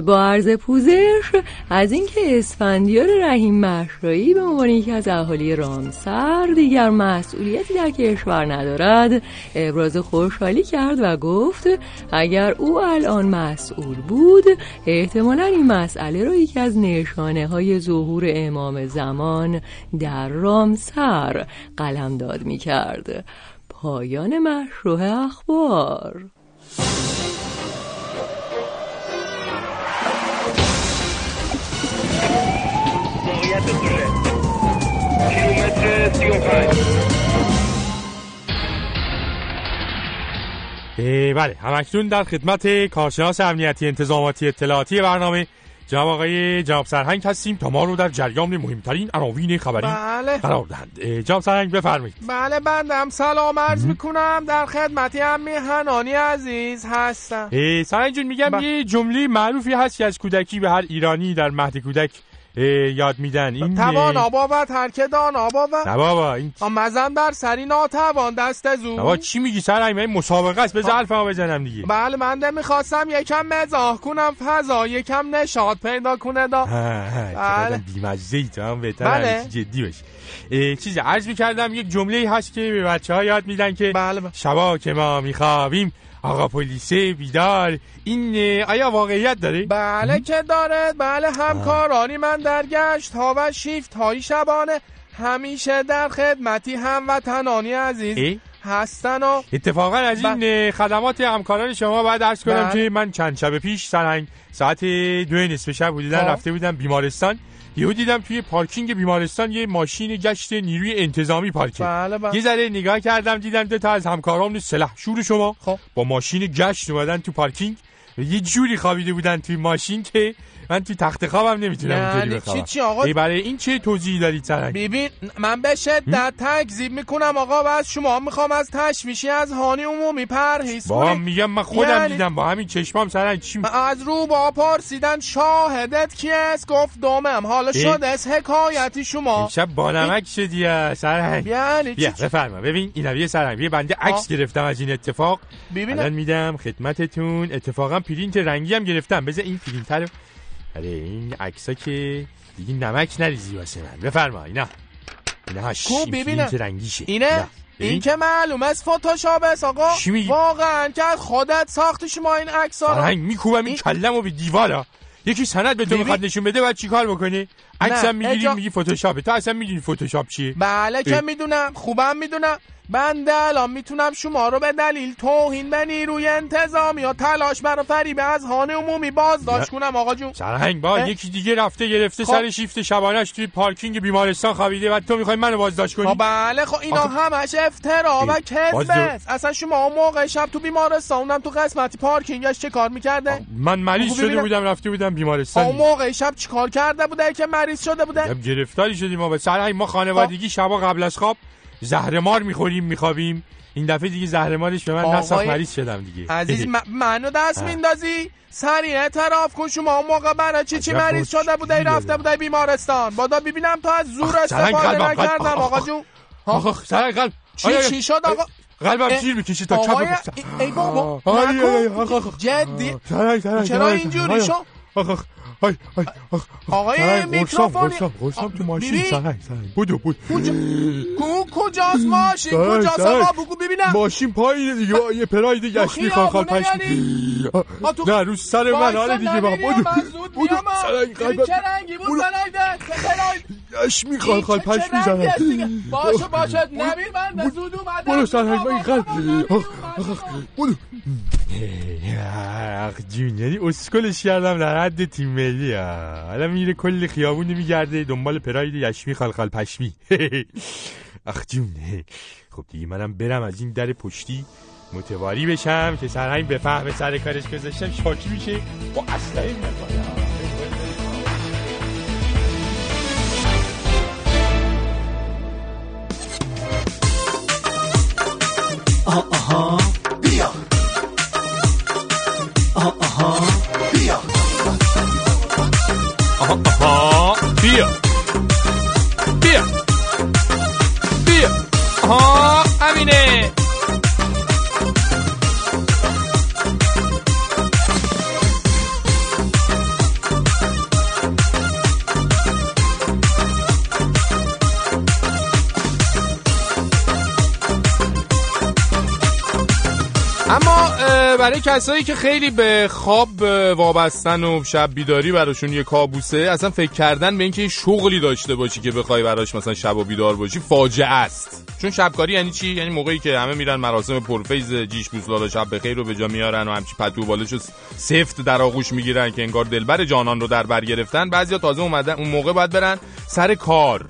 [SPEAKER 21] با عرض پوزش از اینکه اسفندیار رحیم مشرایی به عنوان یکی از اهالی رامسر دیگر مسئولیتی در کشور ندارد ابراز ابراز خوشحالی کرد و گفت اگر او الان مسئول بود احتمالا این مسئله را یکی از نشانه های ظهور امام زمان در رامسر قلمداد می کرد پایان مشروع اخبار.
[SPEAKER 22] Thank
[SPEAKER 20] you. بله. همکنون در خدمت کارشناس امنیتی انتظاماتی اطلاعاتی برنامه جناب آقای جناب سرهنگ هستیم تا ما رو در جریان مهمترین عناوین خبری
[SPEAKER 23] بله.
[SPEAKER 20] قرار دهند. جناب سرهنگ بفرمایید.
[SPEAKER 23] بله بندم. سلام عرض می‌کنم در خدمتی امی هنانی عزیز هستم.
[SPEAKER 20] سرهنگ جون میگم یه جمله معروفی هست که از کودکی به هر ایرانی در مهد کودک یاد میدن. این
[SPEAKER 23] توان آبا و ترک دان آبا و
[SPEAKER 20] نه بابا این
[SPEAKER 23] مزن بر سری ناتوان دست زو
[SPEAKER 20] بابا چی میگی من این مسابقه است؟ بذار حرفمو بزنم دیگه.
[SPEAKER 23] بله من ده می‌خواستم یکم مزاح کنم فضا یکم نشاط پیدا کنه دا. بله.
[SPEAKER 20] بیمزه ای تو هم بهتر
[SPEAKER 23] بله.
[SPEAKER 20] جدی باش چیزی عرض می‌کردم یک جمله هست که به بچه ها یاد میدن که
[SPEAKER 23] بله.
[SPEAKER 20] شبا که ما میخوابیم آقا پلیسه بیدار این آیا واقعیت داره؟
[SPEAKER 23] بله که داره بله همکارانی من در گشت ها و شیفت های شبانه همیشه در خدمتی هموطنانی عزیز
[SPEAKER 20] ای؟
[SPEAKER 23] هستن و
[SPEAKER 20] اتفاقا از این خدمات همکاران شما باید عرض کنم
[SPEAKER 23] بله.
[SPEAKER 20] که من چند شب پیش سرنگ ساعت دو نصف شب بودیدن
[SPEAKER 23] خب.
[SPEAKER 20] رفته بودم بیمارستان یهو دیدم توی پارکینگ بیمارستان یه ماشین گشت نیروی انتظامی پارکه
[SPEAKER 23] بله بله.
[SPEAKER 20] یه ذره نگاه کردم دیدم دو تا از همکاران سلاح شور شما.
[SPEAKER 23] خب.
[SPEAKER 20] با ماشین گشت اومدن تو پارکینگ. و یه جوری خوابیده بودن توی ماشین که من توی تخت خوابم نمی‌تونم
[SPEAKER 23] یعنی
[SPEAKER 20] اینطوری
[SPEAKER 23] چی
[SPEAKER 20] بخوابم.
[SPEAKER 23] چی آقا؟
[SPEAKER 20] ای برای این چه توضیحی دارید سرنگ
[SPEAKER 23] ببین من به شدت تکذیب می‌کنم آقا و از شما می‌خوام از تشویشی از هانی عمومی پرهیز
[SPEAKER 20] با میگم من خودم
[SPEAKER 23] یعنی-
[SPEAKER 20] دیدم. با همین چشمام سرنگ چی
[SPEAKER 23] از رو با پرسیدن شاهدت کیست گفت دومم حالا؟ شده از حکایتی شما.
[SPEAKER 20] امشب با نمک شدی یا سرهنگ
[SPEAKER 23] یعنی
[SPEAKER 20] بیا
[SPEAKER 23] چی
[SPEAKER 20] بفرما. ببین اینا یه سرهنگ یه بنده عکس گرفتم از این اتفاق.
[SPEAKER 23] ببینم.
[SPEAKER 20] الان میدم خدمتتون. اتفاقا پرینت رنگی هم گرفتم. بذار این پرینت رو آره این عکسا که دیگه نمک نریزی واسه من. بفرما اینا. اینا هاش
[SPEAKER 23] ببینم.
[SPEAKER 20] پرینت رنگیشه.
[SPEAKER 23] اینه. این که معلوم است فتوشاپ است آقا.
[SPEAKER 20] چی میگی؟
[SPEAKER 23] واقعا که خودت ساختی شما این عکس ها
[SPEAKER 20] سرهنگ میکوبم این کلمو به دیوارا یکی سند به تو. می‌خواد نشون بده بعد چیکار بکنی؟ عکسم
[SPEAKER 23] نه،
[SPEAKER 20] می‌گیری
[SPEAKER 23] اجا-
[SPEAKER 20] میگی فتوشاپه تو اصلا می‌دونی فتوشاپ چیه؟
[SPEAKER 23] بله که. می‌دونم خوبم می‌دونم. بنده الان می‌تونم شما رو به دلیل توهین به نیروی انتظامی یا تلاش برای فریب از هان عمومی بازداشت. کنم آقا جون
[SPEAKER 20] سرهنگ با؟ یکی دیگه رفته گرفته
[SPEAKER 23] خب.
[SPEAKER 20] سر شیفت شبانش توی پارکینگ بیمارستان خوابیده و تو می‌خوای منو بازداشت کنی
[SPEAKER 23] خب بله خب اینا
[SPEAKER 20] آخه-
[SPEAKER 23] همش افترا و کذب اصلا شما اون موقع شب تو بیمارستان اونم تو قسمتی پارکینگش چه کار می‌کرده
[SPEAKER 20] من مریض
[SPEAKER 23] خب
[SPEAKER 20] شده. بودم رفته بودم
[SPEAKER 23] اون
[SPEAKER 20] بیمارستان
[SPEAKER 23] موقع شب چیکار کرده بوده که مریض شده بوده.
[SPEAKER 20] گرفتاری شدیم ما به سرهنگ ما خانوادگی شبا قبل از خواب زهرمار می‌خوریم میخوابیم. این دفعه دیگه زهرمارش به من نساخت مریض شدم دیگه.
[SPEAKER 23] عزیز م- منو دست. میندازی؟ سریع اعتراف کن. شما اون موقع برای چی چی مریض شده بوده
[SPEAKER 20] چی
[SPEAKER 23] رفته بوده بیمارستان. بادا ببینم تو از زور استفاده نکردم آقا. جون.
[SPEAKER 20] آخ سرهنگ قلب.
[SPEAKER 23] چی چی شد آقا؟
[SPEAKER 20] قلبم تیر می‌کشه تا چپ.
[SPEAKER 23] ای- ای بابا. جدی؟ چرا اینجوری
[SPEAKER 20] آیا. آی آی
[SPEAKER 23] آقای
[SPEAKER 20] قرصام قرصام تو ماشین. سرهنگ سرهنگ بودو بود
[SPEAKER 23] کو کجاست ماشین؟ کجاست. آقا بگو ببینم.
[SPEAKER 20] ماشین پایینه دیگه. یه یشمی خواهد
[SPEAKER 23] خیابونه
[SPEAKER 20] پشمی
[SPEAKER 23] آه، تو-
[SPEAKER 20] نه رو سر من.
[SPEAKER 23] وایسا،
[SPEAKER 20] آره دیگه با بودو.
[SPEAKER 23] من
[SPEAKER 20] بودو.
[SPEAKER 23] ببین
[SPEAKER 20] قلبم.
[SPEAKER 23] چه رنگی بود چه- چه
[SPEAKER 20] پشمی
[SPEAKER 23] رنگی است دیگه؟
[SPEAKER 20] سرهنگ
[SPEAKER 23] باشه. باشه نمیر من زود اومدم.
[SPEAKER 20] برو سرهنگ با این قلب. بودو. جون یعنی اسکلش کردم در حد تیم ملی. حالا میره کل خیابون میگرده دنبال پراید یشمی خلخل پشمی. اخ جون خب دیگه منم برم از این در پشتی متواری بشم که سرهنگ بفهمه سر کارش گذاشتم. شاکی میشه با
[SPEAKER 4] اصلاعی می‌کنم آه. کسایی که خیلی به خواب وابستن و شب بیداری براشون یه کابوسه اصلا فکر کردن به اینکه شغلی داشته باشی که بخوای براش مثلا شب و بیدار باشی فاجعه است. چون شبکاری یعنی چی؟ یعنی موقعی که همه میرن مراسم پرفیز جیش بوسلالا شب بخیر رو به جا میارن و همچی پتو بالشو سفت در آغوش می‌گیرن که انگار دلبر جانان رو در بر گرفتن. بعضیا تازه اومدن اون موقع باید برن سر کار.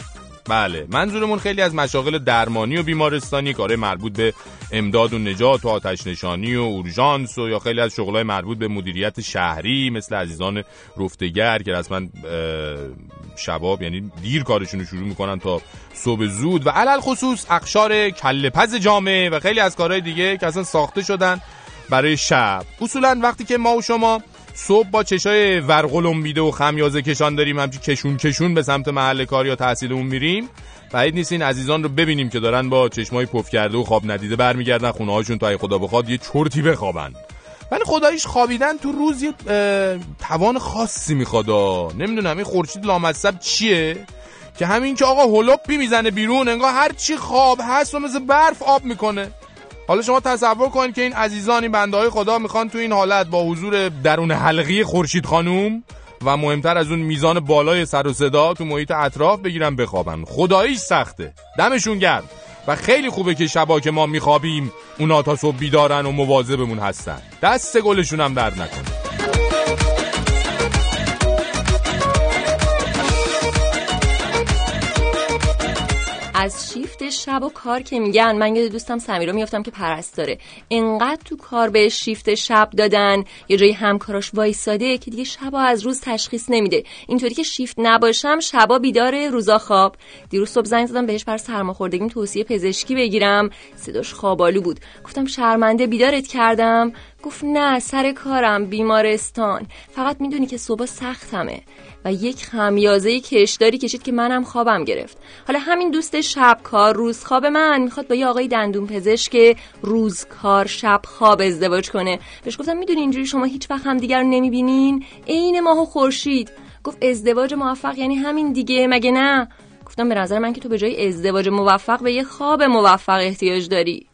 [SPEAKER 4] بله منظورمون خیلی از مشاغل درمانی و بیمارستانی کارهای مربوط به امداد و نجات و آتش نشانی و اورژانس و یا خیلی از شغلهای مربوط به مدیریت شهری مثل عزیزان رفتگر که رسما شباب یعنی دیر کارشون رو شروع می‌کنن تا صبح زود و علل خصوص اقشار کله پز جامعه و خیلی از کارهای دیگه که اصلا ساخته شدن برای شب. اصولا وقتی که ما و شما صبح با چشای ورقلمبیده و خمیازه کشان داریم همچی کشون کشون به سمت محل کار یا تحصیلمون میریم. بعید نیست این عزیزان رو ببینیم که دارن با چشمای پف کرده و خواب ندیده برمیگردن خونه هاشون تا ای خدا بخواد یه چرتی بخوابن. ولی خداییش خوابیدن تو روز یه توان خاصی می‌خواد نمی‌دونم این خورشید لامصب چیه؟ که همین که آقا هلوپی می‌زنه بیرون انگار هر چی خواب هست و مثل برف آب می‌کنه. حالا شما تصور کنید که این عزیزان این بنده های خدا می‌خوان تو این حالت با حضور درون حلقی خورشید خانوم و مهمتر از اون میزان بالای سر و صدا تو محیط اطراف بگیرن بخوابن. خداییش سخته. دمشون گرم. و خیلی خوبه که شبا که ما میخوابیم اونا تا صبح بیدارن و مواظبمون هستن. دست گلشون هم درد نکنه.
[SPEAKER 21] از شیفت شب و کار که میگن. من یاد دوستم سمیرا میافتم که پرستاره انقدر تو کار به شیفت شب دادن. یه جایی همکاراش وایساده که دیگه شبا از روز تشخیص نمیده. اینطوری که شیفت نباشم شبا بیداره روزا خواب. دیروز صبح زنگ زدم بهش بر سرماخوردگیم توصیه پزشکی بگیرم. صداش خوابالو بود. گفتم شرمنده بیدارت کردم. گفت نه سر کارم بیمارستان. فقط می‌دونی که صبح سختمه. و یک خمیازه کشداری کشید که منم خوابم گرفت. حالا همین دوست شب کار روز خواب من می‌خواد با یه آقای دندون پزشک روز کار شب خواب ازدواج کنه. بهش گفتم می‌دونی اینجوری شما هیچ وقت هم دیگر رو نمی‌بینین؟ عین ماه و خورشید. گفت ازدواج موفق یعنی همین دیگه مگه نه؟ گفتم به نظر من که تو به جای ازدواج موفق به یه خواب موفق احتیاج داری.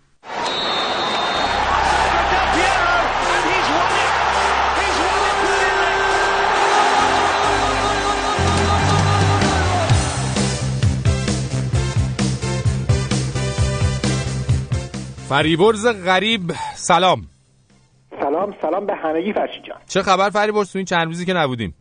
[SPEAKER 4] فریبرز غریب سلام.
[SPEAKER 24] سلام سلام به همگی فرشید جان.
[SPEAKER 4] چه خبر فریبرز؟ تو این چند روزی که نبودیم.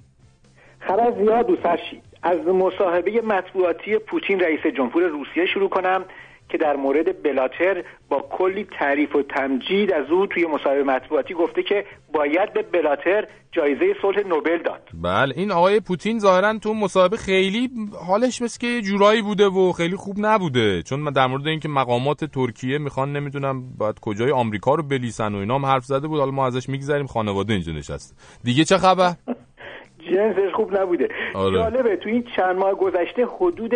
[SPEAKER 24] خبر زیاد دوست فرشید. از مصاحبه مطبوعاتی پوتین رئیس جمهور روسیه شروع کنم. که در مورد بلاتر با کلی تعریف و تمجید از او توی مصاحبه مطبوعاتی گفته که باید به بلاتر جایزه صلح نوبل داد.
[SPEAKER 4] بله این آقای پوتین ظاهرا تو مصاحبه خیلی حالش مثل که جورایی بوده و خیلی خوب نبوده. چون من در مورد اینکه مقامات ترکیه می‌خوان نمی‌دونم باید کجای آمریکا رو بلیسن و اینا هم حرف زده بود حالا ما ازش میگذریم خانواده اینجا نشسته. دیگه چه خبر؟
[SPEAKER 24] جنسش خوب نبوده.
[SPEAKER 4] آره.
[SPEAKER 24] جالبه تو این چند ماه گذشته حدود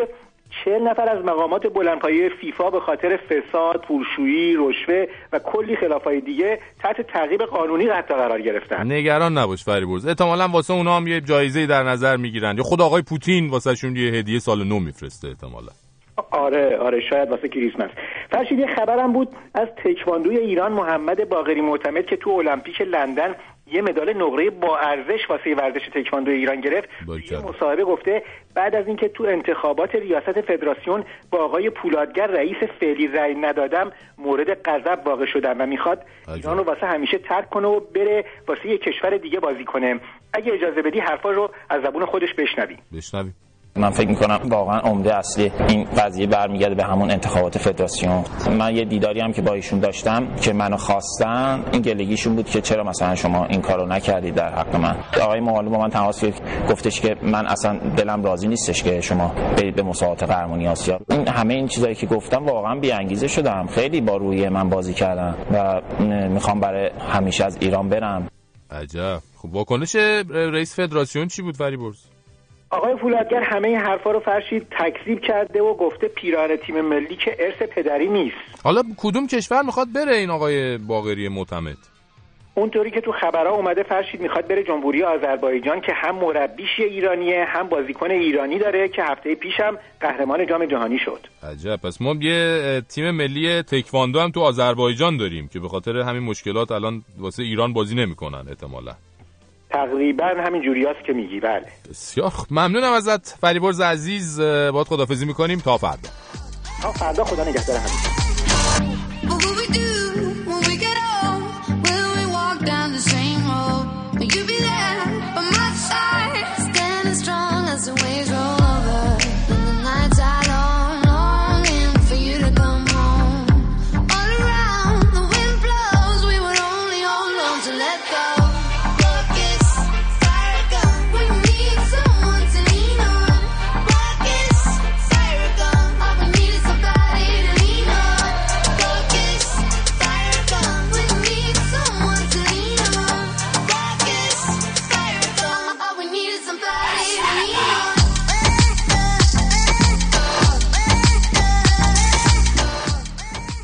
[SPEAKER 24] چهل نفر از مقامات بلندپایه فیفا به خاطر فساد، پولشویی، رشوه و کلی خلافای دیگه تحت تعقیب قانونی حتی قرار گرفتن.
[SPEAKER 4] نگران نباش فریبرز احتمالا واسه اونا هم یه جایزه در نظر می‌گیرن. یا خود آقای پوتین واسه شون یه هدیه سال نو میفرسته احتمالا.
[SPEAKER 24] آره آره شاید واسه کریسمس. فرشید یه خبرم بود از تکواندوی ایران محمد باقری معتمد که تو المپیک لندن یه مدال نقره با ارزش واسه ورزش تکواندو ایران گرفت. یه مصاحبه گفته بعد از اینکه تو انتخابات ریاست فدراسیون با آقای پولادگر رئیس فعلی رأی ندادم مورد غضب واقع شدم و می‌خواد ایران رو واسه همیشه ترک کنه و بره واسه یه کشور دیگه بازی کنه. اگه اجازه بدی حرفا رو از زبون خودش بشنویم
[SPEAKER 4] بشنویم.
[SPEAKER 25] من فکر می‌کنم واقعا عمده اصلی این قضیه برمیگرده به همون انتخابات فدراسیون. من یه دیداری هم که با ایشون داشتم که منو خواستن این گلگیشون بود که چرا مثلا شما این کارو نکردید در حق من؟ آقای معلم با من تماس گرفت گفتش که من اصلا دلم راضی نیستش که شما برید به مسابقات قهرمانی آسیا. این همه این چیزایی که گفتم واقعا بی انگیزه شدم. خیلی با روی من بازی کردم و می‌خوام برای همیشه از ایران برم.
[SPEAKER 4] عجب. خب واکنش رئیس فدراسیون چی بود فریبرز
[SPEAKER 24] آقای فولادگر همه این حرفا رو فرشید تکذیب کرده و گفته پیران تیم ملی که ارث پدری نیست.
[SPEAKER 4] حالا کدوم کشور می‌خواد بره این آقای باقری معتمد؟
[SPEAKER 26] اونطوری که تو خبرها اومده فرشید می‌خواد بره جمهوری آذربایجان که هم مربیش یه ایرانیه هم بازیکن ایرانی داره که هفته پیشم قهرمان جام جهانی شد.
[SPEAKER 4] عجب. پس ما یه تیم ملی تکواندو هم تو آذربایجان داریم که به خاطر همین مشکلات الان واسه ایران بازی نمی‌کنن احتمالا.
[SPEAKER 26] تقریبا همین جوریاست که میگی بله.
[SPEAKER 4] بسیار. ممنونم ازت فریبرز عزیز. باهات خدافزی می‌کنیم. تا فردا.
[SPEAKER 26] تا فردا خدا نگهدار همین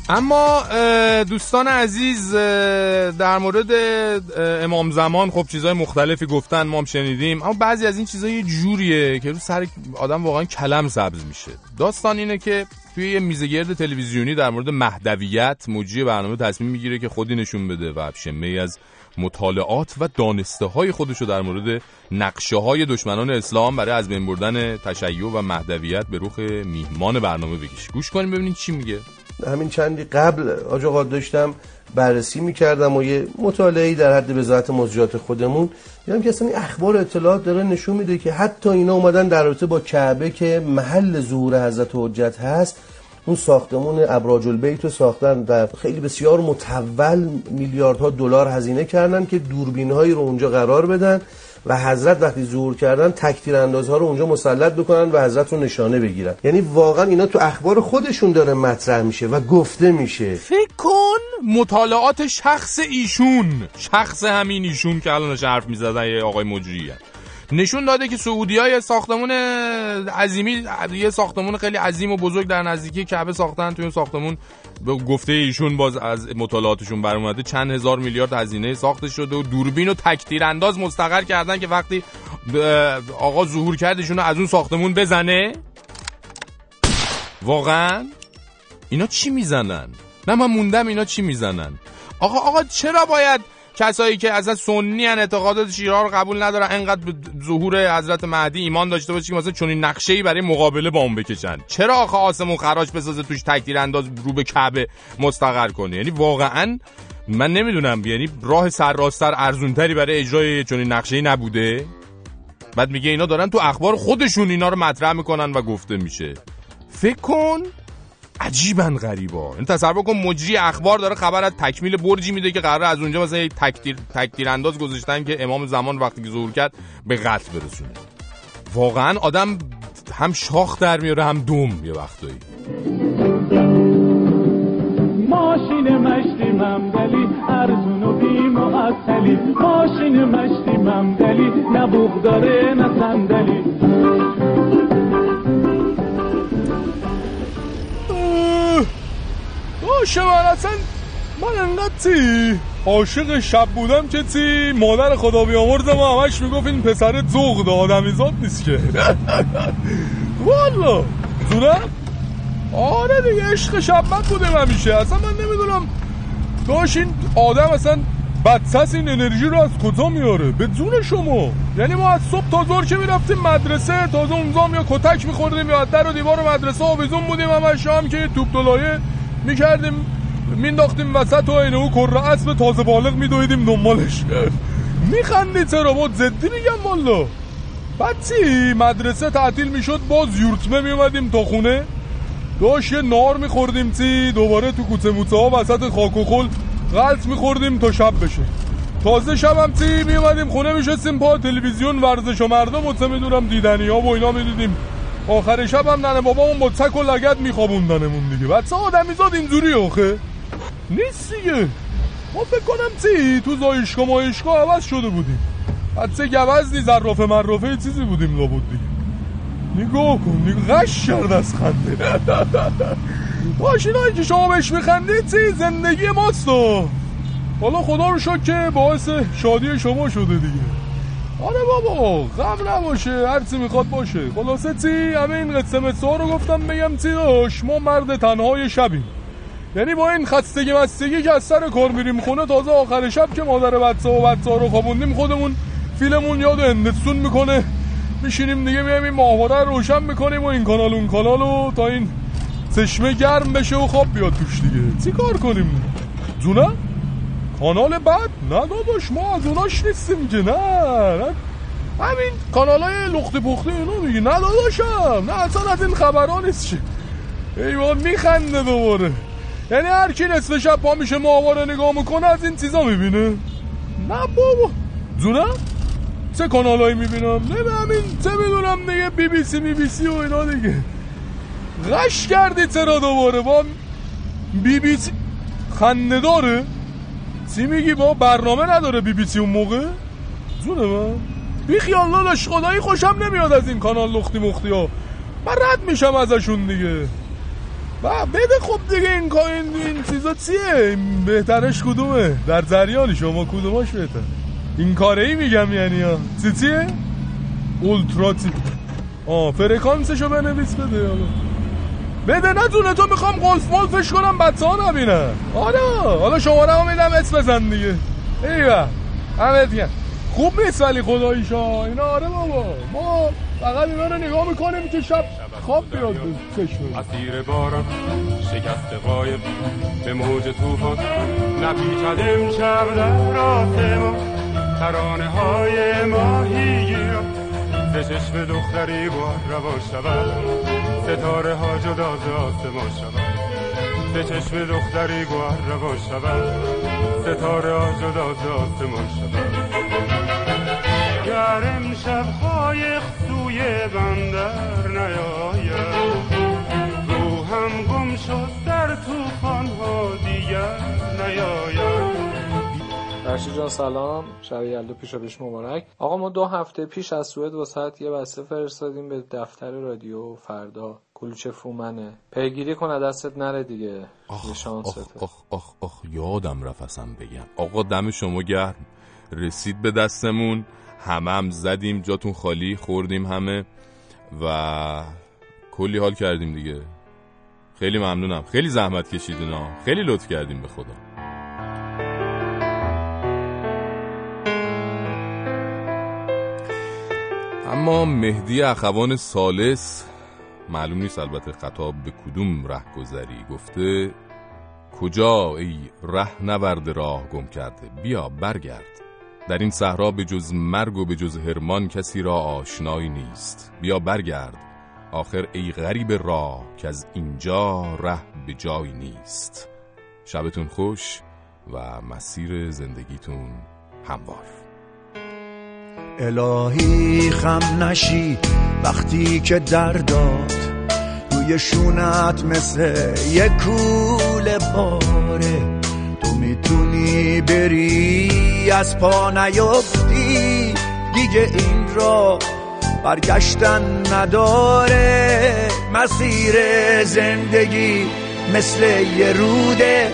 [SPEAKER 4] اما دوستان عزیز در مورد امام زمان خب چیزهای مختلفی گفتن ما هم شنیدیم. اما بعضی از این چیزها یه جوریه که رو سر آدم واقعا کلم سبز میشه. داستان اینه که توی یه میزگرد تلویزیونی در مورد مهدویت مجری برنامه تصمیم می‌گیره که خودی نشون بده و شمه از مطالعات و دانسته های خودش رو در مورد نقشه های دشمنان اسلام برای از بین بردن تشیع و مهدویت به رخ میهمان برنامه بکشه. گوش کنیم ببینید چی میگه.
[SPEAKER 27] همین چندی قبل آج آقا داشتم بررسی می‌کردم و یه مطالعه در حد وزارت موضوعات خودمون. دیدم که اصلا اخبار و اطلاعات داره نشون میده که حتی اینا اومدن در رابطه با کعبه که محل ظهور حضرت حجت هست. اون ساختمون ابراج البیت رو ساختن در خیلی بسیار متول میلیاردها دلار هزینه کردن که دوربین هایی رو اونجا قرار بدن. و حضرت وقتی ظهور کردن تکتیر اندازها رو اونجا مسلط بکنن و حضرت رو نشانه بگیرن. یعنی واقعا اینا تو اخبار خودشون داره مطرح میشه و گفته میشه.
[SPEAKER 4] فکر کن مطالعات شخص ایشون شخص همین ایشون که الانش حرف می‌زدن یه آقای مجری نشون داده که سعودی های ساختمون عظیمی یه ساختمون خیلی عظیم و بزرگ در نزدیکی کعبه ساختن توی اون ساختمون به گفته ایشون باز از مطالعاتشون بر اومده چند هزار میلیارد هزینه ساخته شده و دوربین و تکتیر انداز مستقر کردن که وقتی آقا ظهور کردشون از اون ساختمون بزنه؟ واقعا؟ اینا چی می‌زنن؟ نه من موندم اینا چی می‌زنن. آقا آقا چرا باید کسایی که اصلا سنی ان اعتقادات شیعه رو قبول ندارن. انقدر به ظهور حضرت مهدی ایمان داشته باشه که مثلا چنین نقشه‌ای برای مقابله با اون بکشن. چرا آخه آسمون خراش بسازه توش تکتیر انداز رو به کعبه مستقر کنه؟ یعنی واقعا من نمی‌دونم. یعنی راه سرراستر ارزونتری برای اجرای چنین نقشه‌ای نبوده؟ بعد میگه اینا دارن تو اخبار خودشون اینا رو مطرح می‌کنن و گفته میشه. فکر کن عجیبن غریبا این تصور کن مجری اخبار داره خبر از تکمیل برجی میده که قرار از اونجا مثلا یک تکتیر تکتیر انداز گذاشتن که امام زمان وقتی که ظهور کرد به قتل برسونه. واقعا آدم هم شاخ در میاره هم دوم یه وقتایی.
[SPEAKER 28] ماشین مشتی ممدلی ارزون و معطلی ماشین مشتی ممدلی نه بوغ داره نه صندلی. من اصلا. من انقدر تی عاشق شب بودم که تی مادر خدا بیامرزم و همش می‌گفت این پسر زغد آدمیزاد نیست که. والا. زورم آره دیگه عشق شبت بوده همیشه اصلا من نمی‌دونم. داشت این آدم اصلا بدسس این انرژی رو از کجا میاره؟ به جون شما. یعنی ما از صبح تا ظهر که می‌رفتیم مدرسه تازه اونجا یا کتک میخوردیم یا در و دیوار مدرسه آویزون بودیم همه شام که توپ دلایه می‌کردیم مینداختیم وسط و اینه او کره اسب تازه بالغ میدویدیم دنبالش. میخندی چرا با جدی میگم والا. بعد چی؟ مدرسه تعطیل می‌شد باز یورتمه میومدیم تا خونه. داشت یه نار میخوردیم چی؟ دوباره تو کوچه موچه ها وسط خاک و خل غلط میخوردیم تا شب بشه. تازه شب هم چی؟ میومدیم خونه میشستیم پا تلویزیون ورزش و مردم و چه می‌دونم دیدنی ها و اینا می‌دیدیم. آخر شب هم ننه بابامون با چک و لگت میخوابوندنمون دیگه. بچه آدمی زاد اینجوری آخه. نیست دیگه. ما فکر کنم چی؟ تو زایشگاه مایشگاه عوض شده بودیم. بچه گوزنی زرافه مرافه چیزی بودیم لابد دیگه. نگاه کن نگاه غش کرد از خنده. ماشینایی که شما بهش میخندید چی؟ زندگی ماست.
[SPEAKER 20] حالا خدا رو شکر که باعث شادی شما شده دیگه. آره بابا غم نباشه هرچی می‌خواد باشه. خلاصه چی؟ همه این قصه رو گفتم بگم چی داشت؟ ما مرد تنهای شبیم. یعنی با این خستگی مستگی که از سر کار میریم خونه تازه آخر شب که مادر بچه و بچه رو خوابوندیم خودمون فیلمون یاد هندستون می‌کنه. میشینیم دیگه میایم این ماهواره رو روشن می‌کنیم و این کانال اون کانال رو تا این چشمه گرم بشه و خواب بیاد توش دیگه. چی کار کنیم؟ جونه؟ کانال بعد؟ نه داداش ما از اوناش نیستیم که نه, نه. همین کانال های لخت پخته اینو میگی. نه داداشم نه اصلا از این خبرها نیست چه ایوان میخنده دوباره. یعنی هر کی نصف شب پا میشه ماهواره نگاه می‌کنه از این چیزا می‌بینه. نه بابا. جونم؟ چه کانال هایی می‌بینم؟ نه همین چه می‌دونم دیگه بی بی سی بی بی سی و اینا دیگه. غش کردی چرا دوباره؟ با بی بی سی خنده داره چی میگی با برنامه نداره بی بی سی اون موقع؟ جونه من. بی خیال خدایی خوشم نمیاد از این کانال لختی مختی ها. من رد میشم ازشون دیگه. و بده خب دیگه این این, این چیزا چیه؟ بهترش کدومه؟ در جریانی شما کدوماش بهتر؟ این کاره ای میگم یعنی ها. چی چیه؟ اولترا تی آه فرکانسشو بنویس بده حالا. بده نه جونه تو می‌خوام قلف ملفش کنم بچه ها نبینن آره حالا شماره ها میدم اسم بزن دیگه. ایوه همه دیگه. خوب نیست ولی خداییشا اینا آره بابا. ما فقط اینا رو نگاه می‌کنیم که شب خواب بیاد چشم.
[SPEAKER 29] اسیر باران شکست قایب به موج توفان نپیچد امشب در آسمان ترانه های ماهی گیران ز چشم دختری بار روا شود ستاره ها جدا ز آسمان شود. ز چشم دختری بار روا شود ستاره ها جدا ز آسمان شود. گر امشب قایق سوی بندر نیاید روحم گم شد در توفان ها دیگر نیاید.
[SPEAKER 30] فرشی جان سلام. شب یلدا پیشا پیش مبارک. آقا ما دو هفته پیش از سوئد واسط یه بسته فرستادیم به دفتر رادیو فردا. کلوچه فومنه. پیگیری کنه دستت نره دیگه.
[SPEAKER 4] آخ آخ آخ آخ آخ یادم رفت بگم. آقا دم شما گرم. رسید به دستمون. همه هم زدیم جاتون خالی خوردیم همه و کلی حال کردیم دیگه. خیلی ممنونم. خیلی زحمت کشیدین ها. خیلی لطف کردیم به خدا. اما مهدی اخوان سالس معلوم نیست البته خطاب به کدوم ره گذری گفته. کجا ای ره نورد راه گم کرده؟ بیا برگرد. در این صحرا به جز مرگ و به جز هرمان کسی را آشنایی نیست. بیا برگرد. آخر ای غریب راه که از اینجا ره به جایی نیست. شبتون خوش و مسیر زندگیتون هموار.
[SPEAKER 13] الهی خم نشی وقتی که درداد روی شونت مثل یه کول باره تو می‌تونی بری از پا نیفتی. دیگه این را برگشتن نداره. مسیر زندگی مثل یه روده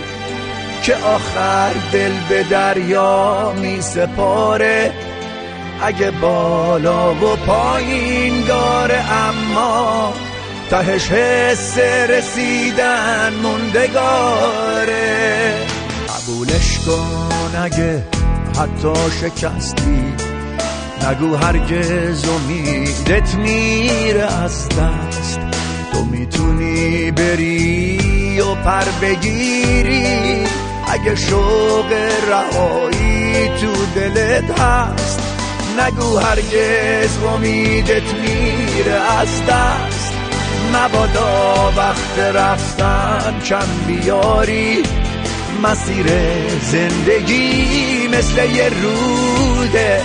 [SPEAKER 13] که آخر دل به دریا می سپاره اگه بالا و پایین داره اما تهش حس رسیدن موندگاره. قبولش کن اگه حتی شکستی نگو هرگز امیدت میره از دست. تو می‌تونی بری و پر بگیری. اگه شوق رهایی تو دلت هست نگو هرگز امیدت میره از دست. مبادا وقت رفتن کم بیاری. مسیر زندگی مثل یه روده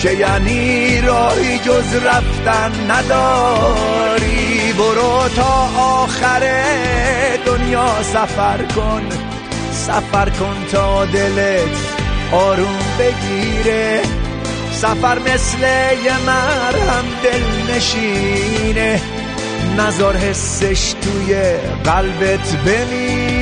[SPEAKER 13] که یعنی راهی جز رفتن نداری. برو تا آخر دنیا سفر کن سفر کن تا دلت آروم بگیره. سفر مثل یه مرهم دل نشینه نظر حسش توی قلبت بمیره.